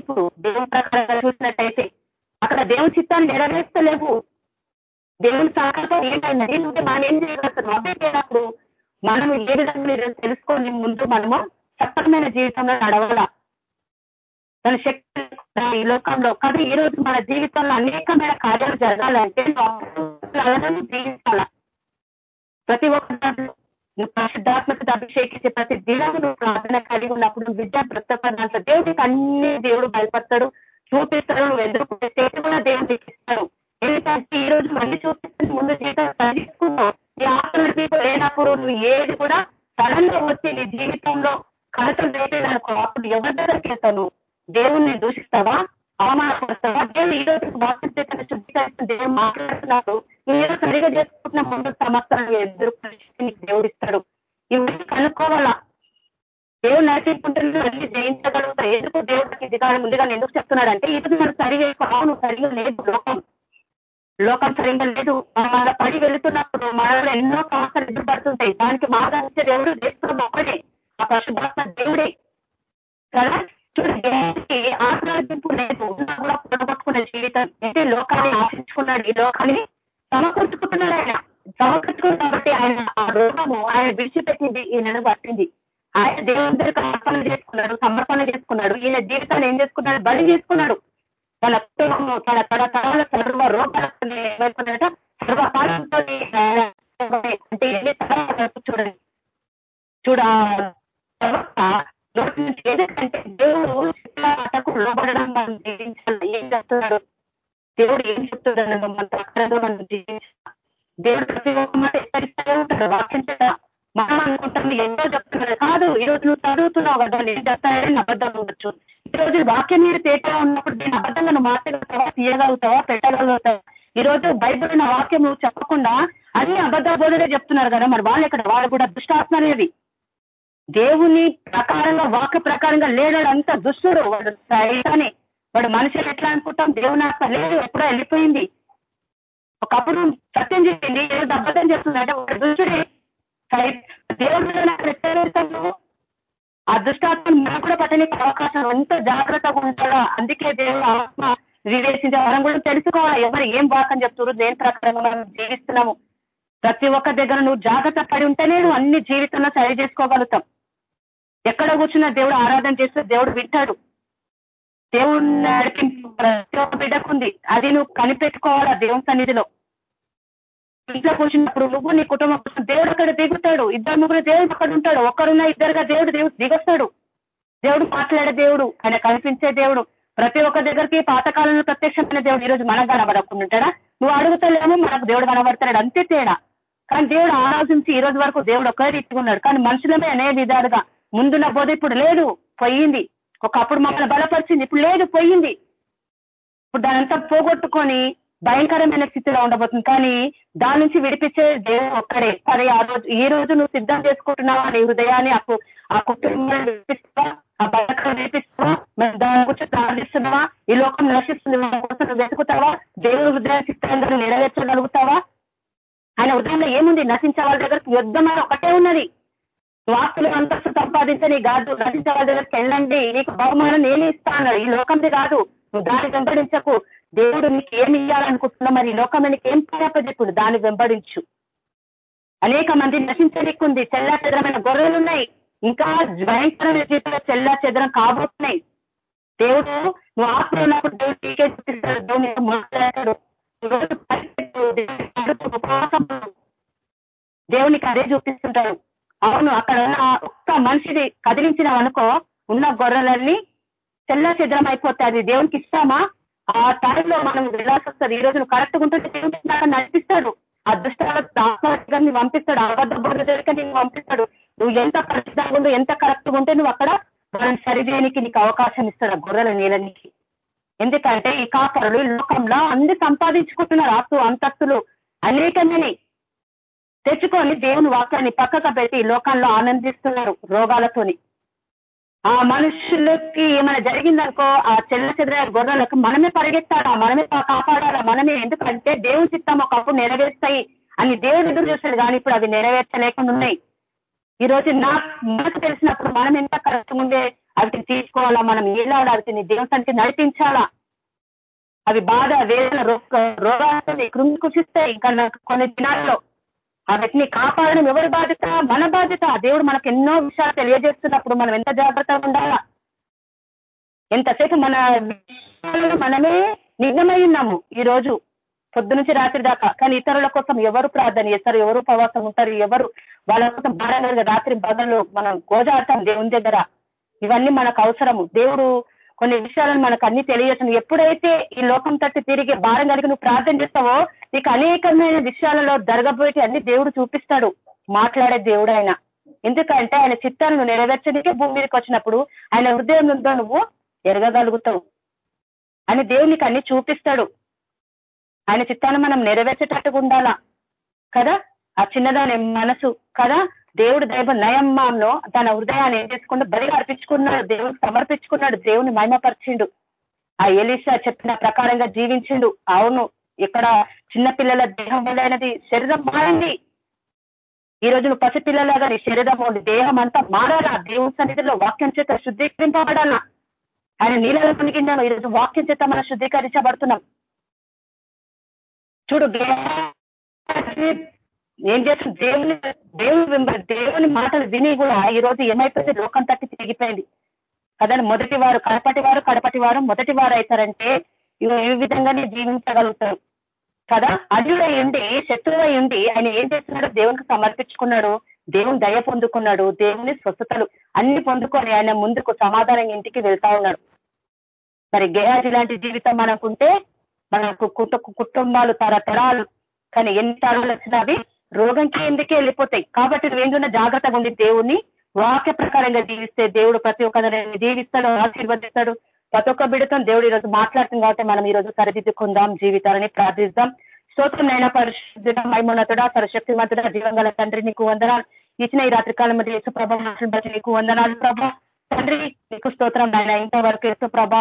ఇప్పుడు దేవుని ప్రకారంగా చూసినట్టయితే అక్కడ దేవుని చిత్తాన్ని నెరవేర్చలేవు. దేవుని సహకారం ఏంటన్నది నువ్వు మనం ఏం చేయగలుగుతాం? అదే మనం ఏ విధంగా తెలుసుకొని ముందు మనము సఫలమైన జీవితంలో నడవాల? తన శక్తి ఈ లోకంలో కానీ ఈ రోజు మన జీవితంలో అనేకమైన కార్యాలు జరగాలంటే జీవించాల? ప్రతి ఒక్క నువ్వు పరిశుద్ధాత్మక అభిషేకించే ప్రతి దినం నువ్వు ప్రార్థన కలిగి ఉన్నప్పుడు నువ్వు విద్య ప్రతి దాంట్లో దేవుడికి అన్ని దేవుడు భయపడతాడు చూపిస్తాడు నువ్వు ఎందుకు దేవుడికి కూడా ఈ రోజు చూపిస్తుంది ముందు జీవితం తగ్గించుకున్నావు నీ ఆత్మ లేనప్పుడు నువ్వు ఏది కూడా సడన్గా వచ్చి నీ జీవితంలో కలతలు వేసేదనుకో అప్పుడు ఎవరి దగ్గరికి వెళ్తాను దేవుణ్ణి దూషిస్తావా? అవమానపడతావా దేవుడు ఈ రోజు వాక్యం చేత శుద్ధీకరిస్తున్న దేవుడు మాట్లాడుతున్నారు నువ్వు సరిగా చేసుకుంటున్న ముందు సమస్యలను ఎదురు నీకు దేవుడు ఇస్తాడు. ఇవన్నీ కనుక్కోవాలా? దేవుడు నడిపించుకుంటున్న అన్ని జయించగలుగుతా. ఎందుకు దేవుడికి ఇదిగానే ముందుగా ఎందుకు చెప్తున్నాడంటే ఇది మనం సరిగా అవును సరిగా లేదు లోకం. లోకం సరిగ్గా లేదు. మన పడి వెళుతున్నప్పుడు మనలో ఎన్నో సమస్యలు ఎదురుపడుతుంటాయి. దానికి మార్గాన్ని దేవుడు చేస్తున్న ఒక్కడే ఆ పరిశుభాత్మ దేవుడే. కదా? చూడండి దేవుడికి ఆశ్రయింపు లేదు. ఉన్నా కూడా పొడగొట్టుకున్న జీవితం. అంటే లోకాన్ని ఆశించుకున్నాడు. ఈ లోకాన్ని సమకూర్చుకుంటున్నాడు ఆయన. సమకూర్చుకున్న కాబట్టి ఆయన ఆ రోగము ఆయన విడిచిపెట్టింది. ఈయనను పట్టింది. ఆయన దేవుని దగ్గర అర్పణ చేసుకున్నాడు సమర్పణ చేసుకున్నాడు. ఈయన జీవితాన్ని ఏం చేసుకున్నాడు? బలి చేసుకున్నాడు. వాళ్ళ తన తన తరాల సర్వ రోగాలు ఏమైపోయినట సర్వకాలంతో అంటే ఎన్ని తరాలు చూడండి. చూడ ఎందుకంటే దేవుడు మాటకు లోబడడం మనం జీవించాలి ఏం చేస్తున్నాడు? దేవుడు ఏం చెప్తున్నాడు? మమ్మల్ని అక్కడ మనం జీవించాలి దేవుడు ప్రతి ఒక్క మాట ఎక్కడిస్తూనే ఉంటాడు వాక్యం చేత మనం అనుకుంటాం ఎంతో చెప్తున్నారు కాదు ఈ రోజు నువ్వు చదువుతున్నావు కదా నేను చెప్తానని అబద్ధం ఉండొచ్చు ఈ రోజు వాక్యం మీద తేటగా ఉన్నప్పుడు నేను అబద్ధంగా నువ్వు మార్చగలుగుతావా తీయగలుగుతావా పెట్టగలుగుతావా? ఈ రోజు బైబుల్ ఉన్న వాక్యం నువ్వు చెప్పకుండా అన్ని అబద్ధ బోధనే చెప్తున్నారు కదా మరి వాళ్ళు ఇక్కడ వాళ్ళు కూడా దుష్టాత్మ అనేది. దేవుని ప్రకారంగా వాక్య ప్రకారంగా లేడాడు అంత దుష్టుడు. వాడు సైతాన్ని వాడు మనుషులు ఎట్లా అనుకుంటాం? దేవుని ఆత్మ లేదు ఎప్పుడో వెళ్ళిపోయింది. ఒకప్పుడు సత్యం చెప్పింది ఏదో అబద్ధం చేస్తుందంటే వాడు దుష్టుడే. దేవుడు ఆ దుష్టాత్మను మనం కూడా పట్టడానికి అవకాశం ఎంత జాగ్రత్తగా ఉంటాడో? అందుకే దేవుడు ఆత్మ వివేచించే మనం కూడా తెలుసుకోవాలి. ఎవరు ఏం వాకని చెప్తున్నారు దేని ప్రకారంగా మనం జీవిస్తున్నాము. ప్రతి ఒక్క దగ్గర నువ్వు జాగ్రత్త పడి ఉంటేనే నువ్వు అన్ని జీవితంలో సరి చేసుకోగలుగుతాం ఎక్కడ కూర్చున్నా దేవుడు ఆరాధన చేస్తే దేవుడు వింటాడు. దేవుడు నడిపి ప్రతి ఒక్క బిడ్డకుంది అది నువ్వు కనిపెట్టుకోవాలా దేవుని సన్నిధిలో? ఇంట్లో కూర్చున్నప్పుడు నువ్వు నీ కుటుంబం కోసం దేవుడు అక్కడ దిగుతాడు. ఇద్దరు ముగ్గురు దేవుడు అక్కడ ఉంటాడు. ఒక్కరున్నా ఇద్దరుగా దేవుడు దేవుడు దిగొస్తాడు. దేవుడు మాట్లాడే దేవుడు ఆయన కనిపించే దేవుడు. ప్రతి ఒక్క దగ్గరికి పాతకాలంలో ప్రత్యక్షమైన దేవుడు ఈరోజు మనం కనబడకుండా ఉంటాడా? నువ్వు అడుగుతలేమో మనకు దేవుడు కనబడతాడు అంతే తేడా. కానీ దేవుడు ఆలోచించి ఈ రోజు వరకు దేవుడు ఒకే ఇచ్చుకున్నాడు కానీ మనుషులమే అనే విధాలుగా ముందున్న బోధ ఇప్పుడు లేదు పోయింది. ఒకప్పుడు మమ్మల్ని బలపరిచింది ఇప్పుడు లేదు పోయింది. ఇప్పుడు దానంతా పోగొట్టుకొని భయంకరమైన స్థితిలో ఉండబోతుంది. కానీ దాని నుంచి విడిపించే దేవుడు ఒక్కడే. సరే ఆ రోజు ఈ రోజు నువ్వు సిద్ధం చేసుకుంటున్నావా నీ హృదయాన్ని? ఆ ఆ కుటుంబాన్ని విడిపిస్తావా? ఆ బతకం విడిపిస్తావా? మేము దాని గురించి ప్రార్థిస్తున్నావా? ఈ లోకం నశిస్తుంది. కోసం నువ్వు వెతుకుతావా? దేవుడు హృదయ చిత్రంగా నెరవేర్చగలుగుతావా? ఆయన హృదయంలో ఏముంది? నశించే వాళ్ళ దగ్గర యుద్ధం ఒకటే ఉన్నది. వాస్తులు అంతస్తు సంపాదించని కాదు నశించే వాళ్ళ దగ్గరికి వెళ్ళండి. నీకు బహుమానం నేను ఇస్తా ఈ లోకంది కాదు. నువ్వు దాన్ని వెంబడించకు. దేవుడు నీకు ఏమి ఇవ్వాలనుకుంటున్నా మరి ఈ నీకు ఏం చెప్పు? దాన్ని వెంబడించు. అనేక మంది నశించలేకుంది చెల్లా చెదరమైన గొర్రెలు ఉన్నాయి. ఇంకా భయంకరమైన జీవితంలో చెల్లా చెదరం కాబోతున్నాయి. దేవుడు నువ్వు ఆత్మ ఉన్నప్పుడు దేవుడు టీకే చూపిస్తాడు. దేవుడు మాట్లాడతాడు. దేవునికి అదే చూపిస్తుంటాడు. అవును అక్కడ ఉన్న ఒక్క మనిషిని కదిలించినాం అనుకో ఉన్న గొర్రెలన్నీ చెల్ల చెద్రం అయిపోతాయి. అది దేవునికి ఇస్తామా ఆ టైంలో మనం వెళ్ళాల్సి వస్తుంది. ఈ రోజు నువ్వు కరెక్ట్ ఉంటుంటే దేవుడు నడిపిస్తాడు. అదృష్టాలను పంపిస్తాడు. అబద్ధ బోధ దగ్గర నేను పంపిస్తాడు. నువ్వు ఎంత పరిశుద్ధంగా ఉందో ఎంత కరెక్ట్గా ఉంటే నువ్వు అక్కడ మనం సరిదేనికి నీకు అవకాశం ఇస్తాడు గొర్రెల నీళ్ళనికి ఎందుకంటే ఈ కాపరులు లోకంలో అన్ని సంపాదించుకుంటున్నారు. ఆస్తు అంతస్తులు అనేకమని. తెచ్చుకొని దేవుని వాక్యాన్ని పక్కకు పెట్టి లోకంలో ఆనందిస్తున్నారు రోగాలతోని. ఆ మనుషులకి ఏమైనా జరిగిందనుకో ఆ చెల్ల చెదర గొర్రెలకు మనమే పరిగెత్తాలా మనమే కాపాడాలా మనమే ఎందుకంటే దేవుని చిత్తం ఒకప్పుడు నెరవేరుస్తాయి అని దేవుడు ఎదురు చూశాడు. కానీ ఇప్పుడు అవి నెరవేర్చలేకుండా ఉన్నాయి ఈ రోజు నా మనకు తెలిసినప్పుడు మనం ఎంత కష్టం ఉండే వాటిని తీసుకోవాలా మనం ఏలాడా వాటిని దేవునికి నడిపించాలా? అవి బాధ వేదన రోగాలు కృంగి కుషిస్తాయి. ఇంకా కొన్ని దినాల్లో ఆ వ్యక్తిని కాపాడడం ఎవరి బాధ్యత? మన బాధ్యత. దేవుడు మనకు ఎన్నో విషయాలు తెలియజేస్తున్నప్పుడు మనం ఎంత జాగ్రత్తగా ఉండాలా? ఎంతసేపు మన మనమే నిజమై ఉన్నాము ఈ రోజు పొద్దు నుంచి రాత్రి దాకా. కానీ ఇతరుల కోసం ఎవరు ప్రార్థన చేస్తారు? ఎవరు ప్రవాసం ఉంటారు? ఎవరు వాళ్ళ కోసం భారంగా రాత్రి బదలు మనం గోజాడతాం దేవుని దగ్గర. ఇవన్నీ మనకు అవసరము. దేవుడు కొన్ని విషయాలను మనకు అన్ని తెలియజేస్తుంది. ఎప్పుడైతే ఈ లోకం తట్టు తిరిగి భారం కలిగి నువ్వు ప్రార్థన చేస్తావో నీకు అనేకమైన విషయాలలో జరగబోయేటి అన్ని దేవుడు చూపిస్తాడు. మాట్లాడే దేవుడు ఆయన ఎందుకంటే ఆయన చిత్తాలను నెరవేర్చడానికే భూమి మీదకి వచ్చినప్పుడు ఆయన హృదయం ఉందో నువ్వు ఎరగగలుగుతావు. అని దేవునికి అన్ని చూపిస్తాడు. ఆయన చిత్తాన్ని మనం నెరవేర్చేటట్టుగా ఉండాలా? కదా? ఆ చిన్నదాని మనసు కదా? దేవుడు దైవ నయమ్మాంలో తన హృదయాన్ని ఏం చేసుకుంటూ బలిగా అర్పించుకున్నాడు. దేవుడు సమర్పించుకున్నాడు. దేవుని మహిమపరిచిండు. ఆ ఎలిషా చెప్పిన ప్రకారంగా జీవించిండు. అవును ఇక్కడ చిన్నపిల్లల దేహం వెళ్ళైనది శరీరం మారింది. ఈ రోజు నువ్వు పసిపిల్లలాగా నీ శరీరం ఉంది దేహం అంతా మారాలా? దేవుని సన్నిధిలో వాక్యం చేత శుద్ధీకరింపబడాలా? ఆయన నీళ్ళలో ఈ ఈరోజు వాక్యం చేత మనం శుద్ధీకరించబడుతున్నాం. చూడు ఏం చేస్తుంది దేవుని దేవుని దేవుని మాటలు విని కూడా ఈ రోజు ఏమైపోయింది? లోకం తట్టి తిరిగిపోయింది. కదండి? మొదటి వారు కడపటి వారు కడపటి వారు మొదటి వారు అవుతారంటే ఏ విధంగానే జీవించగలుగుతారు. కదా? అడ్డుడై ఉండి శత్రువు ఉండి ఆయన ఏం చేస్తున్నాడు? దేవునికి సమర్పించుకున్నాడు. దేవుని దయ పొందుకున్నాడు. దేవుని స్వస్థతలు అన్ని పొందుకొని ఆయన ముందుకు సమాధానం ఇంటికి వెళ్తా ఉన్నాడు. మరి గేయాజి లాంటి జీవితం మనకుంటే మనకు కుటుంబాలు తరతరాలు. కానీ ఎన్ని తరాలు వచ్చినవి రోగంకి ఎందుకే వెళ్ళిపోతాయి. కాబట్టి నువ్వేందున్న జాగ్రత్తగా ఉండి దేవుణ్ణి వాక్య ప్రకారంగా జీవిస్తే దేవుడు ప్రతి ఒక్కరిని జీవిస్తాడు ఆశీర్వదిస్తాడు. ప్రతి ఒక్క బిడతో దేవుడు ఈరోజు మాట్లాడుతుంది కాబట్టి మనం ఈరోజు సరిదిద్దుకుందాం జీవితాలని ప్రార్థిస్తాం స్తోత్రమైన పరిశుద్ధుడ మైమోన్నతుడా సరశక్తిమంతుడా జీవంగల తండ్రి నీకు వందనాలు. ఇచ్చిన ఈ రాత్రికాలం మధ్య యేసు ప్రభ బట్టి నీకు వందనాలు ప్రభ. తండ్రి నీకు స్తోత్రం నాయన. ఇంతవరకు యేసు ప్రభ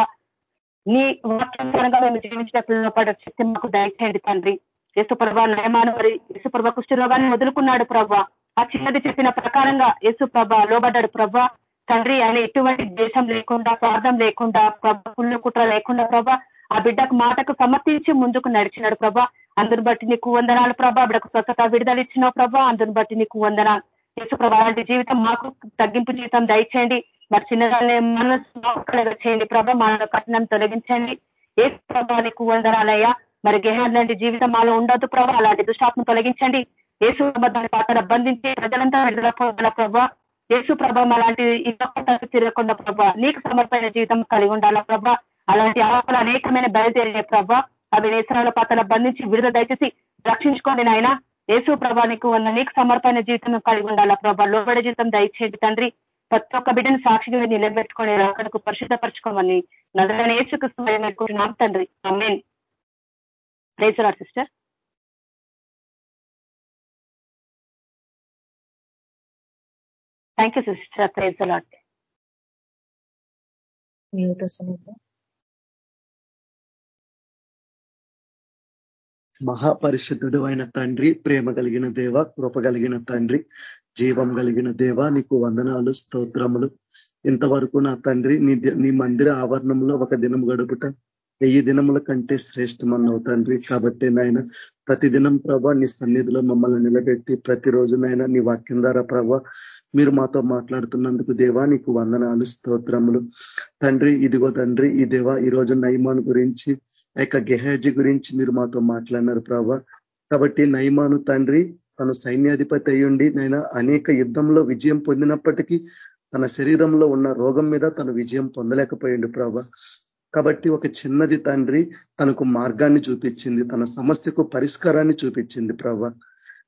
నీ వాక్యంగా మేము జీవించినట్లు పడే శక్తి మాకు దయచేయండి తండ్రి. యేసు ప్రభా నయమాను యేసు ప్రభ కుష్ఠరోగాన్ని వదులుకున్నాడు ప్రభ. ఆ చిన్నది చెప్పిన ప్రకారంగా యేసుప్రభ లోబడ్డాడు ప్రభ. తండ్రి ఆయన ఎటువంటి దేశం లేకుండా స్వార్థం లేకుండా ప్రభ పుల్లు కుట్ర లేకుండా ప్రభ ఆ బిడ్డకు మాటకు సమర్థించి ముందుకు నడిచినాడు ప్రభ. అందుని బట్టి నీకు వందనాలు ప్రభ. బిడ్డకు స్వచ్ఛత విడుదల ఇచ్చినావు ప్రభ. అందుని బట్టి నీకు వందనాలు. యేసుప్రభ అలాంటి జీవితం మాకు తగ్గింపు జీవితం దయచేయండి. మరి చిన్నదాన్ని మనసు చేయండి ప్రభ. మన కఠినం తొలగించండి. ఏ ప్రభా నీకు వందనాలయ్యా. మరి గేహాన్ లాంటి జీవితం మాలో ఉండొద్దు ప్రభావ అలాంటి దుష్టాత్మ తొలగించండి. యేసు దాని పాత్ర బంధించి ప్రజలంతా విడుదల ప్రభా. యేసు ప్రభావం అలాంటి ఇంకొక తిరగకుండా ప్రభా నీకు సమర్పణ జీవితం కలిగి ఉండాలా ప్రభా? అలాంటి ఆపలు అనేకమైన బయలుదేరే ప్రభా. అవి నేసరాల పాత్ర బంధించి విడుదల దయచేసి రక్షించుకోండి నాయన. యేసు ప్రభానికి ఉన్న నీకు సమర్పణ జీవితం కలిగి ఉండాలా ప్రభా? లోబడి జీవితం దయచేయండి తండ్రి. ప్రతి ఒక్క బిడ్డను సాక్షిగా నిలబెట్టుకొని అక్కడకు పరిశుద్ధపరచుకోమని నగరని ఏసుకు తండ్రి. అమ్మేన్ praise lord sister. Thank you sister mute వస్తుంది మహాపరిశుద్ధుడు అయిన తండ్రి ప్రేమ కలిగిన దేవ కృప కలిగిన తండ్రి జీవం కలిగిన దేవ నీకు వందనాలు స్తోత్రములు. ఇంతవరకు నా తండ్రి నీ నీ మందిర ఆవరణంలో ఒక దినం గడుపుట వెయ్యి దినముల కంటే శ్రేష్టమన్నావు తండ్రి. కాబట్టి నాయన ప్రతిదినం ప్రభ నీ సన్నిధిలో మమ్మల్ని నిలబెట్టి ప్రతిరోజు నాయన నీ వాక్యం ద్వారా ప్రభా మీరు మాతో మాట్లాడుతున్నందుకు దేవా నీకు వందనాలు స్తోత్రములు. తండ్రి ఇదిగో తండ్రి ఈ దేవా ఈ రోజు నైమాన్ గురించి యొక్క గెహాజీ గురించి మీరు మాతో మాట్లాడినారు ప్రభా. కాబట్టి నైమాను తండ్రి తను సైన్యాధిపతి అయ్యుండి నేను అనేక యుద్ధంలో విజయం పొందినప్పటికీ తన శరీరంలో ఉన్న రోగం మీద తను విజయం పొందలేకపోయిండు ప్రభా. కాబట్టి ఒక చిన్నది తండ్రి తనకు మార్గాన్ని చూపించింది తన సమస్యకు పరిష్కారాన్ని చూపించింది ప్రభా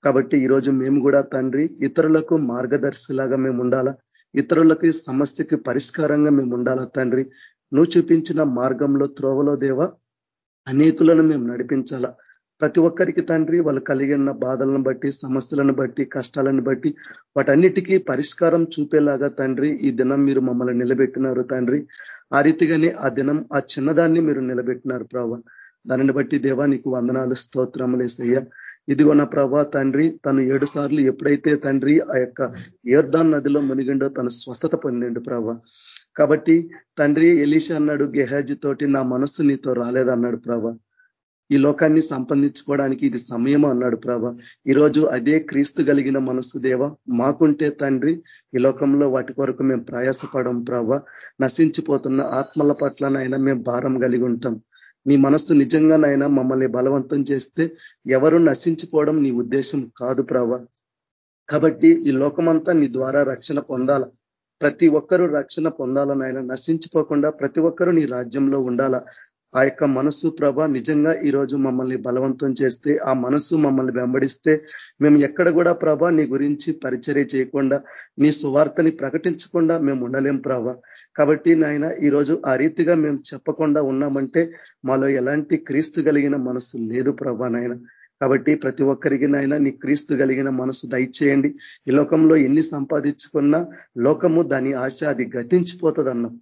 కాబట్టి ఈరోజు మేము కూడా తండ్రి ఇతరులకు మార్గదర్శిలాగా మేము ఉండాలా? ఇతరులకు సమస్యకి పరిష్కారంగా మేము ఉండాలా తండ్రి? నువ్వు చూపించిన మార్గంలో త్రోవలో దేవ అనేకులను మేము నడిపించాలా? ప్రతి ఒక్కరికి తండ్రి వాళ్ళు కలిగిన బాధలను బట్టి సమస్యలను బట్టి కష్టాలను బట్టి వాటన్నిటికీ పరిష్కారం చూపేలాగా తండ్రి ఈ దినం మీరు మమ్మల్ని నిలబెట్టినారు తండ్రి. ఆ రీతిగానే ఆ దినం ఆ చిన్నదాన్ని మీరు నిలబెట్టినారు ప్రభా. దానిని బట్టి దేవా నీకు వందనాలు స్తోత్రములేసయ్యా ఇదిగో నా ప్రభా తండ్రి తను ఏడు సార్లు ఎప్పుడైతే తండ్రి ఆ యొక్క ఏర్దాన్ నదిలో మునిగిండో తను స్వస్థత పొందిండు ప్రభా. కాబట్టి తండ్రి ఎలీషా అన్నాడు గెహాజీ తోటి నా మనస్సు నీతో రాలేదన్నాడు ప్రభా. ఈ లోకాన్ని సంపాదించుకోవడానికి ఇది సమయం అన్నాడు ప్రభ. ఈరోజు అదే క్రీస్తు కలిగిన మనస్సు దేవ మాకుంటే తండ్రి ఈ లోకంలో వాటి కొరకు మేము ప్రయాసపడం ప్రభ. నశించిపోతున్న ఆత్మల పట్లనైనా మేము భారం కలిగి ఉంటాం. నీ మనస్సు నిజంగానైనా మమ్మల్ని బలవంతం చేస్తే ఎవరు నశించిపోవడం నీ ఉద్దేశం కాదు ప్రభ. కాబట్టి ఈ లోకమంతా నీ ద్వారా రక్షణ పొందాల? ప్రతి ఒక్కరూ రక్షణ పొందాలనైనా నశించిపోకుండా ప్రతి ఒక్కరూ నీ రాజ్యంలో ఉండాలా? ఆ యొక్క మనస్సు ప్రభ నిజంగా ఈరోజు మమ్మల్ని బలవంతం చేస్తే ఆ మనస్సు మమ్మల్ని వెంబడిస్తే మేము ఎక్కడ కూడా ప్రభ నీ గురించి పరిచర్య చేయకుండా నీ సువార్తని ప్రకటించకుండా మేము ఉండలేం ప్రభ. కాబట్టి నాయన ఈరోజు ఆ రీతిగా మేము చెప్పకుండా ఉన్నామంటే మాలో ఎలాంటి క్రీస్తు కలిగిన మనస్సు లేదు ప్రభా నాయన. కాబట్టి ప్రతి ఒక్కరికి నాయన నీ క్రీస్తు కలిగిన మనసు దయచేయండి. ఈ లోకంలో ఎన్ని సంపాదించుకున్నా లోకము దాని ఆశ అది గతించిపోతుంది అన్నాం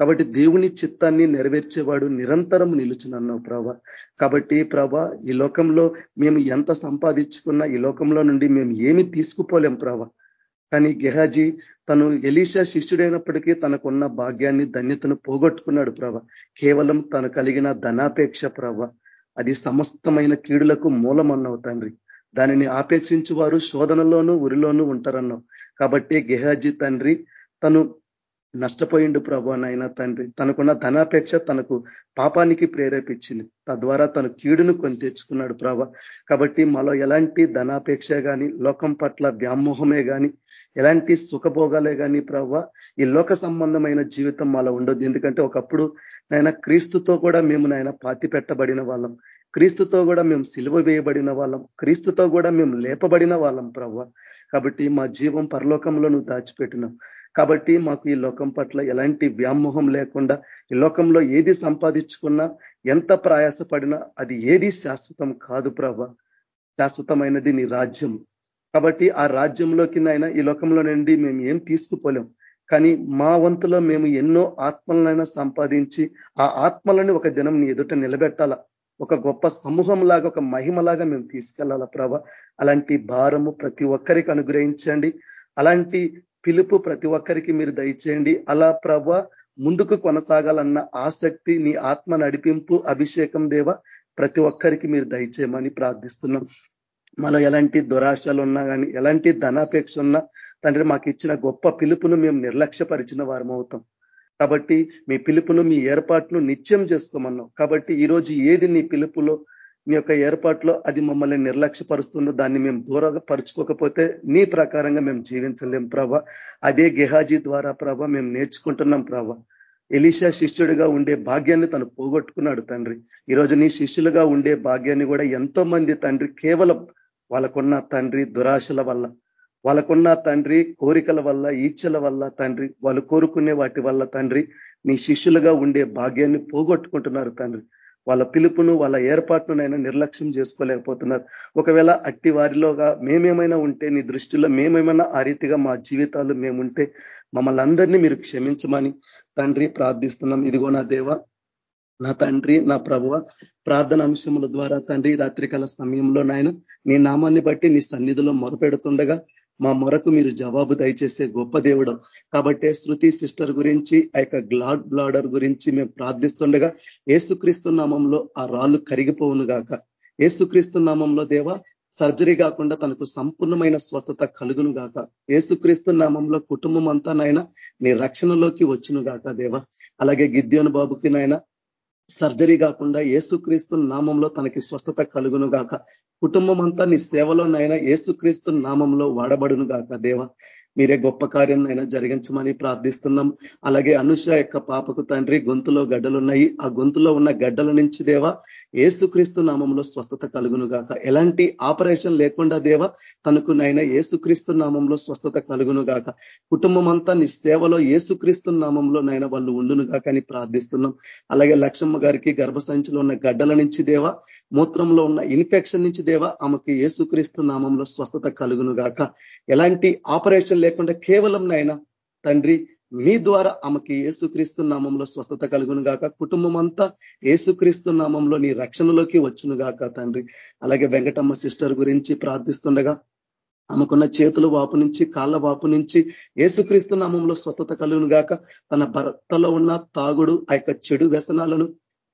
కాబట్టి దేవుని చిత్తాన్ని నెరవేర్చేవాడు నిరంతరం నిలుచునన్నావు ప్రభ. కాబట్టి ప్రభ ఈ లోకంలో మేము ఎంత సంపాదించుకున్నా ఈ లోకంలో నుండి మేము ఏమి తీసుకుపోలేం ప్రభ. కానీ గెహాజీ తను ఎలీషా శిష్యుడైనప్పటికీ తనకున్న భాగ్యాన్ని ధన్యతను పోగొట్టుకున్నాడు ప్రభ. కేవలం తను కలిగిన ధనాపేక్ష ప్రభ. అది సమస్తమైన కీడులకు మూలమన్నావు తండ్రి. దానిని ఆపేక్షించి వారు శోధనలోనూ ఉరిలోనూ ఉంటారన్నావు. కాబట్టి గెహాజీ తండ్రి తను నష్టపోయిండు ప్రభు నాయన తండ్రి. తనకున్న ధనాపేక్ష తనకు పాపానికి ప్రేరేపించింది. తద్వారా తను కీడును కొని తెచ్చుకున్నాడు ప్రభ. కాబట్టి మాలో ఎలాంటి ధనాపేక్ష కానీ లోకం పట్ల వ్యామోహమే కానీ ఎలాంటి సుఖభోగాలే కానీ ప్రభ ఈ లోక సంబంధమైన జీవితం మాలో ఉండదు ఎందుకంటే ఒకప్పుడు నాయన క్రీస్తుతో కూడా మేము నాయన పాతి పెట్టబడిన వాళ్ళం. క్రీస్తుతో కూడా మేము సిలువ వేయబడిన వాళ్ళం. క్రీస్తుతో కూడా మేము లేపబడిన వాళ్ళం ప్రవ్వ కాబట్టి మా జీవం పరలోకంలో నువ్వు దాచిపెట్టినావు. కాబట్టి మాకు ఈ లోకం పట్ల ఎలాంటి వ్యామోహం లేకుండా ఈ లోకంలో ఏది సంపాదించుకున్నా ఎంత ప్రయాసపడినా అది ఏది శాశ్వతం కాదు ప్రభ. శాశ్వతమైనది నీ రాజ్యం. కాబట్టి ఆ రాజ్యంలోకి అయినా ఈ లోకంలో నుండి మేము ఏం తీసుకుపోలేం. కానీ మా వంతులో మేము ఎన్నో ఆత్మలనైనా సంపాదించి ఆ ఆత్మలను ఒక దినం నీ ఎదుట నిలబెట్టాల? ఒక గొప్ప సమూహం లాగా ఒక మహిమలాగా మేము తీసుకెళ్ళాలా ప్రభ? అలాంటి భారము ప్రతి ఒక్కరికి అనుగ్రహించండి. అలాంటి పిలుపు ప్రతి ఒక్కరికి మీరు దయచేయండి. అలా ప్రభ ముందుకు కొనసాగాలన్న ఆసక్తి నీ ఆత్మ నడిపింపు అభిషేకం దేవ ప్రతి ఒక్కరికి మీరు దయచేయమని ప్రార్థిస్తున్నాం. మళ్ళీ ఎలాంటి దురాశలు ఉన్నా కానీ ఎలాంటి ధనాపేక్ష ఉన్నా తండ్రి మాకు ఇచ్చిన గొప్ప పిలుపును మేము నిర్లక్ష్యపరిచిన వారం అవుతాం కాబట్టి మీ పిలుపును మీ ఏర్పాటును నిత్యం చేసుకోమన్నాం. కాబట్టి ఈరోజు ఏది నీ పిలుపులో నీ యొక్క ఏర్పాట్లో అది మమ్మల్ని నిర్లక్ష్యపరుస్తుందో దాన్ని మేము దూరంగా పరుచుకోకపోతే నీ ప్రకారంగా మేము జీవించలేం ప్రభ. అదే గెహాజీ ద్వారా ప్రభ మేము నేర్చుకుంటున్నాం ప్రభ. ఎలీషా శిష్యుడిగా ఉండే భాగ్యాన్ని తను పోగొట్టుకున్నాడు తండ్రి. ఈరోజు నీ శిష్యులుగా ఉండే భాగ్యాన్ని కూడా ఎంతో మంది తండ్రి కేవలం వాళ్ళకున్న తండ్రి దురాశల వల్ల వాళ్ళకున్న తండ్రి కోరికల వల్ల ఈచ్చల వల్ల తండ్రి వాళ్ళు కోరుకునే వాటి వల్ల తండ్రి నీ శిష్యులుగా ఉండే భాగ్యాన్ని పోగొట్టుకుంటున్నారు తండ్రి. వాళ్ళ పిలుపును వాళ్ళ ఏర్పాటునైనా నిర్లక్ష్యం చేసుకోలేకపోతున్నారు. ఒకవేళ అట్టి వారిలోగా మేమేమైనా ఉంటే నీ దృష్టిలో మేమేమైనా ఆ రీతిగా మా జీవితాలు మేముంటే మమ్మల్ని అందరినీ మీరు క్షమించమని తండ్రి ప్రార్థిస్తున్నాం. ఇదిగో నా దేవ నా తండ్రి నా ప్రభువ ప్రార్థన అంశముల ద్వారా తండ్రి రాత్రికాల సమయంలో నాయన నీ నామాన్ని బట్టి నీ సన్నిధిలో మొరపెడుతుండగా మా మొరకు మీరు జవాబు దయచేసే గొప్ప దేవుడు. కాబట్టి శృతి సిస్టర్ గురించి ఆ యొక్క గ్లాడ్ బ్లాడర్ గురించి మేము ప్రార్థిస్తుండగా ఏసుక్రీస్తు నామంలో ఆ రాళ్ళు కరిగిపోవును గాక. ఏసుక్రీస్తు నామంలో దేవ సర్జరీ కాకుండా తనకు సంపూర్ణమైన స్వస్థత కలుగును గాక. ఏసుక్రీస్తు నామంలో కుటుంబం అంతా నాయన నీ రక్షణలోకి వచ్చును గాక దేవ. అలాగే గిద్యోను బాబుకి నాయన సర్జరీ కాకుండా ఏసుక్రీస్తు నామంలో తనకి స్వస్థత కలుగును గాక. కుటుంబం అంతా నీ సేవలోనైనా ఏసుక్రీస్తు నామంలో వాడబడును గాక దేవ. మీరే గొప్ప కార్యం అయినా జరిగించమని ప్రార్థిస్తున్నాం. అలాగే అనుష యొక్క పాపకు తండ్రి గొంతులో గడ్డలున్నాయి. ఆ గొంతులో ఉన్న గడ్డల నుంచి దేవా ఏసుక్రీస్తు నామంలో స్వస్థత కలుగును గాక ఎలాంటి ఆపరేషన్ లేకుండా దేవా తనకు నైనా ఏసుక్రీస్తు నామంలో స్వస్థత కలుగును గాక కుటుంబం అంతా నీ సేవలో ఏసుక్రీస్తు నామంలో నైనా వాళ్ళు ఉండును గాక అని ప్రార్థిస్తున్నాం. అలాగే లక్ష్మమ్మ గారికి గర్భసంచిలో ఉన్న గడ్డల నుంచి దేవా మూత్రంలో ఉన్న ఇన్ఫెక్షన్ నుంచి దేవా ఆమెకు ఏసుక్రీస్తు నామంలో స్వస్థత కలుగును గాక ఎలాంటి ఆపరేషన్ లేకుండా కేవలం నాయన తండ్రి మీ ద్వారా ఆమెకి ఏసుక్రీస్తు నామంలో స్వస్థత కలుగును గాక. కుటుంబం అంతా ఏసుక్రీస్తు నామంలో నీ రక్షణలోకి వచ్చును గాక తండ్రి. అలాగే వెంకటమ్మ సిస్టర్ గురించి ప్రార్థిస్తుండగా ఆమెకున్న చేతుల వాపు నుంచి కాళ్ళ వాపు నుంచి ఏసుక్రీస్తు నామంలో స్వస్థత కలుగును గాక. తన భర్తలో ఉన్న తాగుడు ఆ చెడు వ్యసనాలను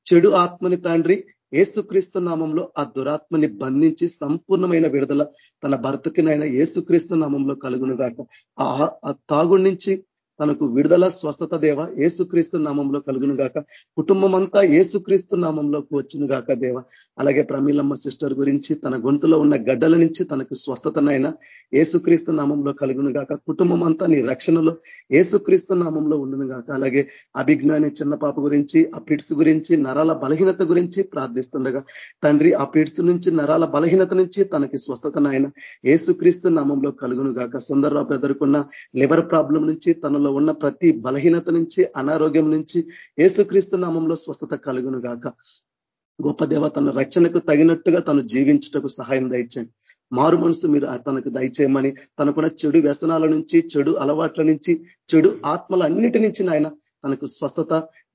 చెడు ఆత్మని తండ్రి ఏసుక్రీస్తు నామంలో ఆ దురాత్మని బంధించి సంపూర్ణమైన విడుదల తన భర్తకినైనా ఏసుక్రీస్తు నామంలో కలుగును గాక ఆ తాగుడి నుంచి తనకు విడుదల స్వస్థత దేవ. ఏసుక్రీస్తు నామంలో కలుగును గాక. కుటుంబం అంతా ఏసుక్రీస్తు నామంలోకి వచ్చును గాక దేవ. అలాగే ప్రమీలమ్మ సిస్టర్ గురించి తన గొంతులో ఉన్న గడ్డల నుంచి తనకు స్వస్థతనైనా ఏసుక్రీస్తు నామంలో కలుగును గాక. కుటుంబం అంతా నీ రక్షణలో ఏసుక్రీస్తు నామంలో ఉండును గాక. అలాగే అభిజ్ఞాని చిన్న పాప గురించి ఆ పిడ్స్ గురించి నరాల బలహీనత గురించి ప్రార్థిస్తుండగా. తండ్రి ఆ పిడ్స్ నుంచి నరాల బలహీనత నుంచి తనకి స్వస్థతనైనా ఏసుక్రీస్తు నామంలో కలుగును గాక. సుందర్రావు బ్రదర్కున్న లివర్ ప్రాబ్లం నుంచి తనలో జీవితంలో ఉన్న ప్రతి బలహీనత నుంచి అనారోగ్యం నుంచి ఏసుక్రీస్తు నామంలో స్వస్థత కలుగును గాక. గొప్ప దేవ తన రక్షణకు తగినట్టుగా తను జీవించుటకు సహాయం దయచండి మారు మనసు మీరు తనకు దయచేయమని తనకున్న చెడు వ్యసనాల నుంచి చెడు అలవాట్ల నుంచి చెడు ఆత్మల అన్నిటి నుంచి నాయన తనకు స్వస్థత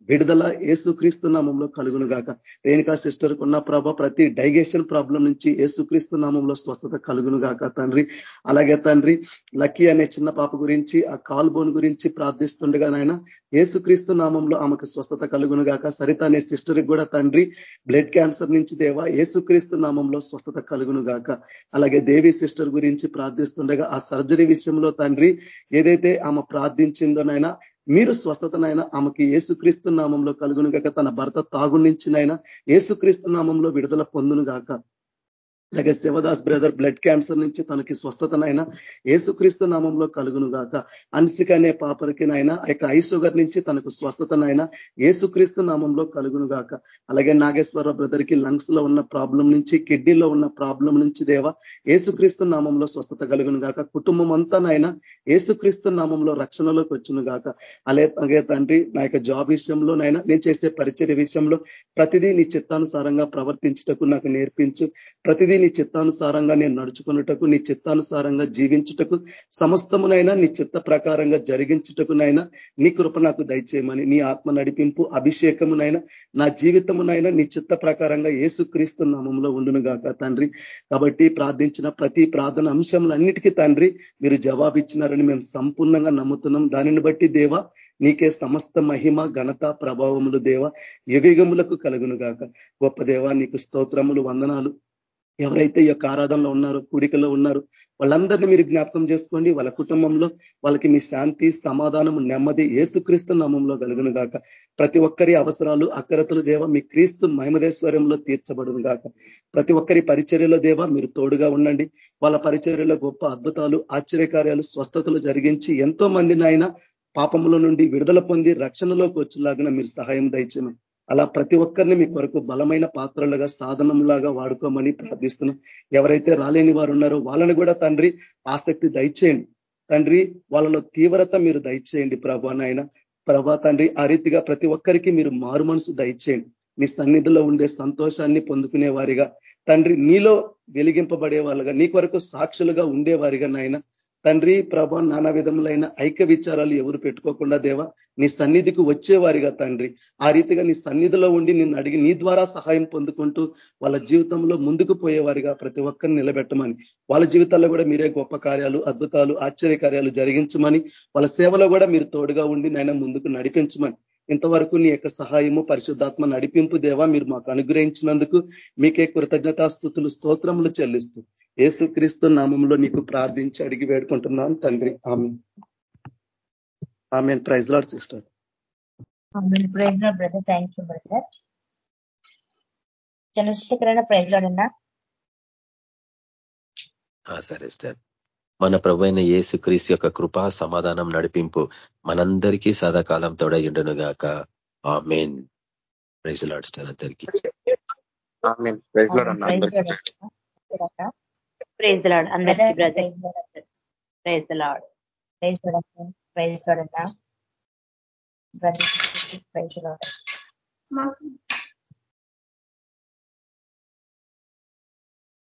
విడుదల ఏసుక్రీస్తు నామంలో కలుగును గాక. రేణుకా సిస్టర్ ఉన్న ప్రభ ప్రతి డైజెషన్ ప్రాబ్లం నుంచి ఏసుక్రీస్తు నామంలో స్వస్థత కలుగును గాక తండ్రి. అలాగే తండ్రి లక్కీ అనే చిన్న పాప గురించి ఆ కాల్ బోన్ గురించి ప్రార్థిస్తుండగా నాయన ఏసుక్రీస్తు నామంలో ఆమెకు స్వస్థత కలుగును గాక. సరిత అనే సిస్టర్ కూడా తండ్రి బ్లడ్ క్యాన్సర్ నుంచి దేవా ఏసుక్రీస్తు నామంలో స్వస్థత కలుగును గాక. అలాగే దేవి సిస్టర్ గురించి ప్రార్థిస్తుండగా ఆ సర్జరీ విషయంలో తండ్రి ఏదైతే ఆమె ప్రార్థించిందో నాయన మీరు స్వస్థతనైనా ఆమెకి ఏసుక్రీస్తు నామంలో కలుగును గాక తన భర్త తాగునించినైనా ఏసుక్రీస్తు నామంలో విడుదల పొందును గాక అలాగే శివదాస్ బ్రదర్ బ్లడ్ క్యాన్సర్ నుంచి తనకి స్వస్థతనైనా ఏసుక్రీస్తు నామంలో కలుగును గాక అన్సిక అనే పాపరికి నాయన యొక్క ఐ షుగర్ నుంచి తనకు స్వస్థతనైనా ఏసుక్రీస్తు నామంలో కలుగును గాక అలాగే నాగేశ్వర బ్రదర్కి లంగ్స్లో ఉన్న ప్రాబ్లం నుంచి కిడ్నీలో ఉన్న ప్రాబ్లం నుంచి దేవ ఏసుక్రీస్తు నామంలో స్వస్థత కలుగును గాక కుటుంబం అంతానైనా ఏసుక్రీస్తు నామంలో రక్షణలోకి వచ్చును గాక అలాగే తండ్రి నా యొక్క జాబ్ విషయంలో విషయంలోనైనా నేను చేసే పరిచర్య విషయంలో ప్రతిదీ నీ చిత్తానుసారంగా ప్రవర్తించటకు నాకు నేర్పించు. ప్రతిదీ నీ చిత్తానుసారంగా నేను నడుచుకున్నటకు నీ చిత్తానుసారంగా జీవించుటకు సమస్తమునైనా నీ చిత్త ప్రకారంగా జరిగించుటకునైనా నీ కృప నాకు దయచేయమని నీ ఆత్మ నడిపింపు అభిషేకమునైనా నా జీవితమునైనా నీ చిత్త ప్రకారంగా ఏసుక్రీస్తు నామంలో ఉండును గాక తండ్రి. కాబట్టి ప్రార్థించిన ప్రతి ప్రార్థన అంశములన్నిటికీ తండ్రి మీరు జవాబిచ్చినారని మేము సంపూర్ణంగా నమ్ముతున్నాం. దానిని బట్టి దేవ నీకే సమస్త మహిమ ఘనత ప్రభావములు దేవ యుగయుగములకు కలుగును గాక గొప్ప దేవ నీకు స్తోత్రములు వందనాలు. ఎవరైతే ఈ యొక్క ఆరాధనలో ఉన్నారో కూడికలో ఉన్నారో వాళ్ళందరినీ మీరు జ్ఞాపకం చేసుకోండి. వాళ్ళ కుటుంబంలో వాళ్ళకి మీ శాంతి సమాధానం నెమ్మది ఏసుక్రీస్తు నామంలో కలుగును గాక. ప్రతి ఒక్కరి అవసరాలు అక్కరతలు దేవ మీ క్రీస్తు మహిమదేశ్వర్యంలో తీర్చబడును గాక. ప్రతి ఒక్కరి పరిచర్యలో దేవ మీరు తోడుగా ఉండండి. వాళ్ళ పరిచర్యలో గొప్ప అద్భుతాలు ఆశ్చర్యకార్యాలు స్వస్థతలు జరిగించి ఎంతో మందిని ఆయన పాపముల నుండి విడుదల పొంది రక్షణలోకి వచ్చేలాగా మీరు సహాయం దయచేయమని అలా ప్రతి ఒక్కరిని మీ కొరకు బలమైన పాత్రలుగా సాధనంలాగా వాడుకోమని ప్రార్థిస్తున్నాం. ఎవరైతే రాలేని వారు ఉన్నారో వాళ్ళని కూడా తండ్రి ఆసక్తి దయచేయండి. తండ్రి వాళ్ళలో తీవ్రత మీరు దయచేయండి ప్రభా నాయన. ప్రభా తండ్రి ఆ రీతిగా ప్రతి ఒక్కరికి మీరు మారు మనసు దయచేయండి. మీ సన్నిధిలో ఉండే సంతోషాన్ని పొందుకునే వారిగా తండ్రి నీలో వెలిగింపబడే వాళ్ళుగా నీ కొరకు సాక్షులుగా ఉండేవారిగా నాయన. తండ్రి ప్రభ నానా విధములైన ఐక్య విచారాలు ఎవరు పెట్టుకోకుండా దేవా నీ సన్నిధికి వచ్చేవారిగా తండ్రి. ఆ రీతిగా నీ సన్నిధిలో ఉండి నిన్ను అడిగి నీ ద్వారా సహాయం పొందుకుంటూ వాళ్ళ జీవితంలో ముందుకు పోయేవారిగా ప్రతి ఒక్కరిని నిలబెట్టమని వాళ్ళ జీవితాల్లో కూడా మీరే గొప్ప కార్యాలు అద్భుతాలు ఆశ్చర్య కార్యాలు జరిగించమని వాళ్ళ సేవలో కూడా మీరు తోడుగా ఉండి నాయన ముందుకు నడిపించమని ఇంతవరకు నీ యొక్క సహాయము పరిశుద్ధాత్మ నడిపింపు దేవా మీరు మాకు అనుగ్రహించినందుకు మీకే కృతజ్ఞతాస్థుతులు స్తోత్రములు చెల్లిస్తూ ఏసుక్రీస్తు నామంలో నీకు ప్రార్థించి అడిగి వేడుకుంటున్నాను తండ్రి. ఆమె ఆమె praise lord sister. Praise lord brother. Thank you brother. Chandrashekar praise lord అన్నా. సరే స్టార్ మన ప్రభు అయిన యేసు క్రీస్తు యొక్క కృపా సమాధానం నడిపింపు మనందరికీ సదాకాలం తోడయుండును గాక. ఆ మెయిన్ ప్రైజ్ లాడ్ స్టార్ అందరికీ. ప్రైజ్ లాడ్ అందరికీ brother praise lord praise lord praise lord అన్నా ప్రైజ్ లాడ్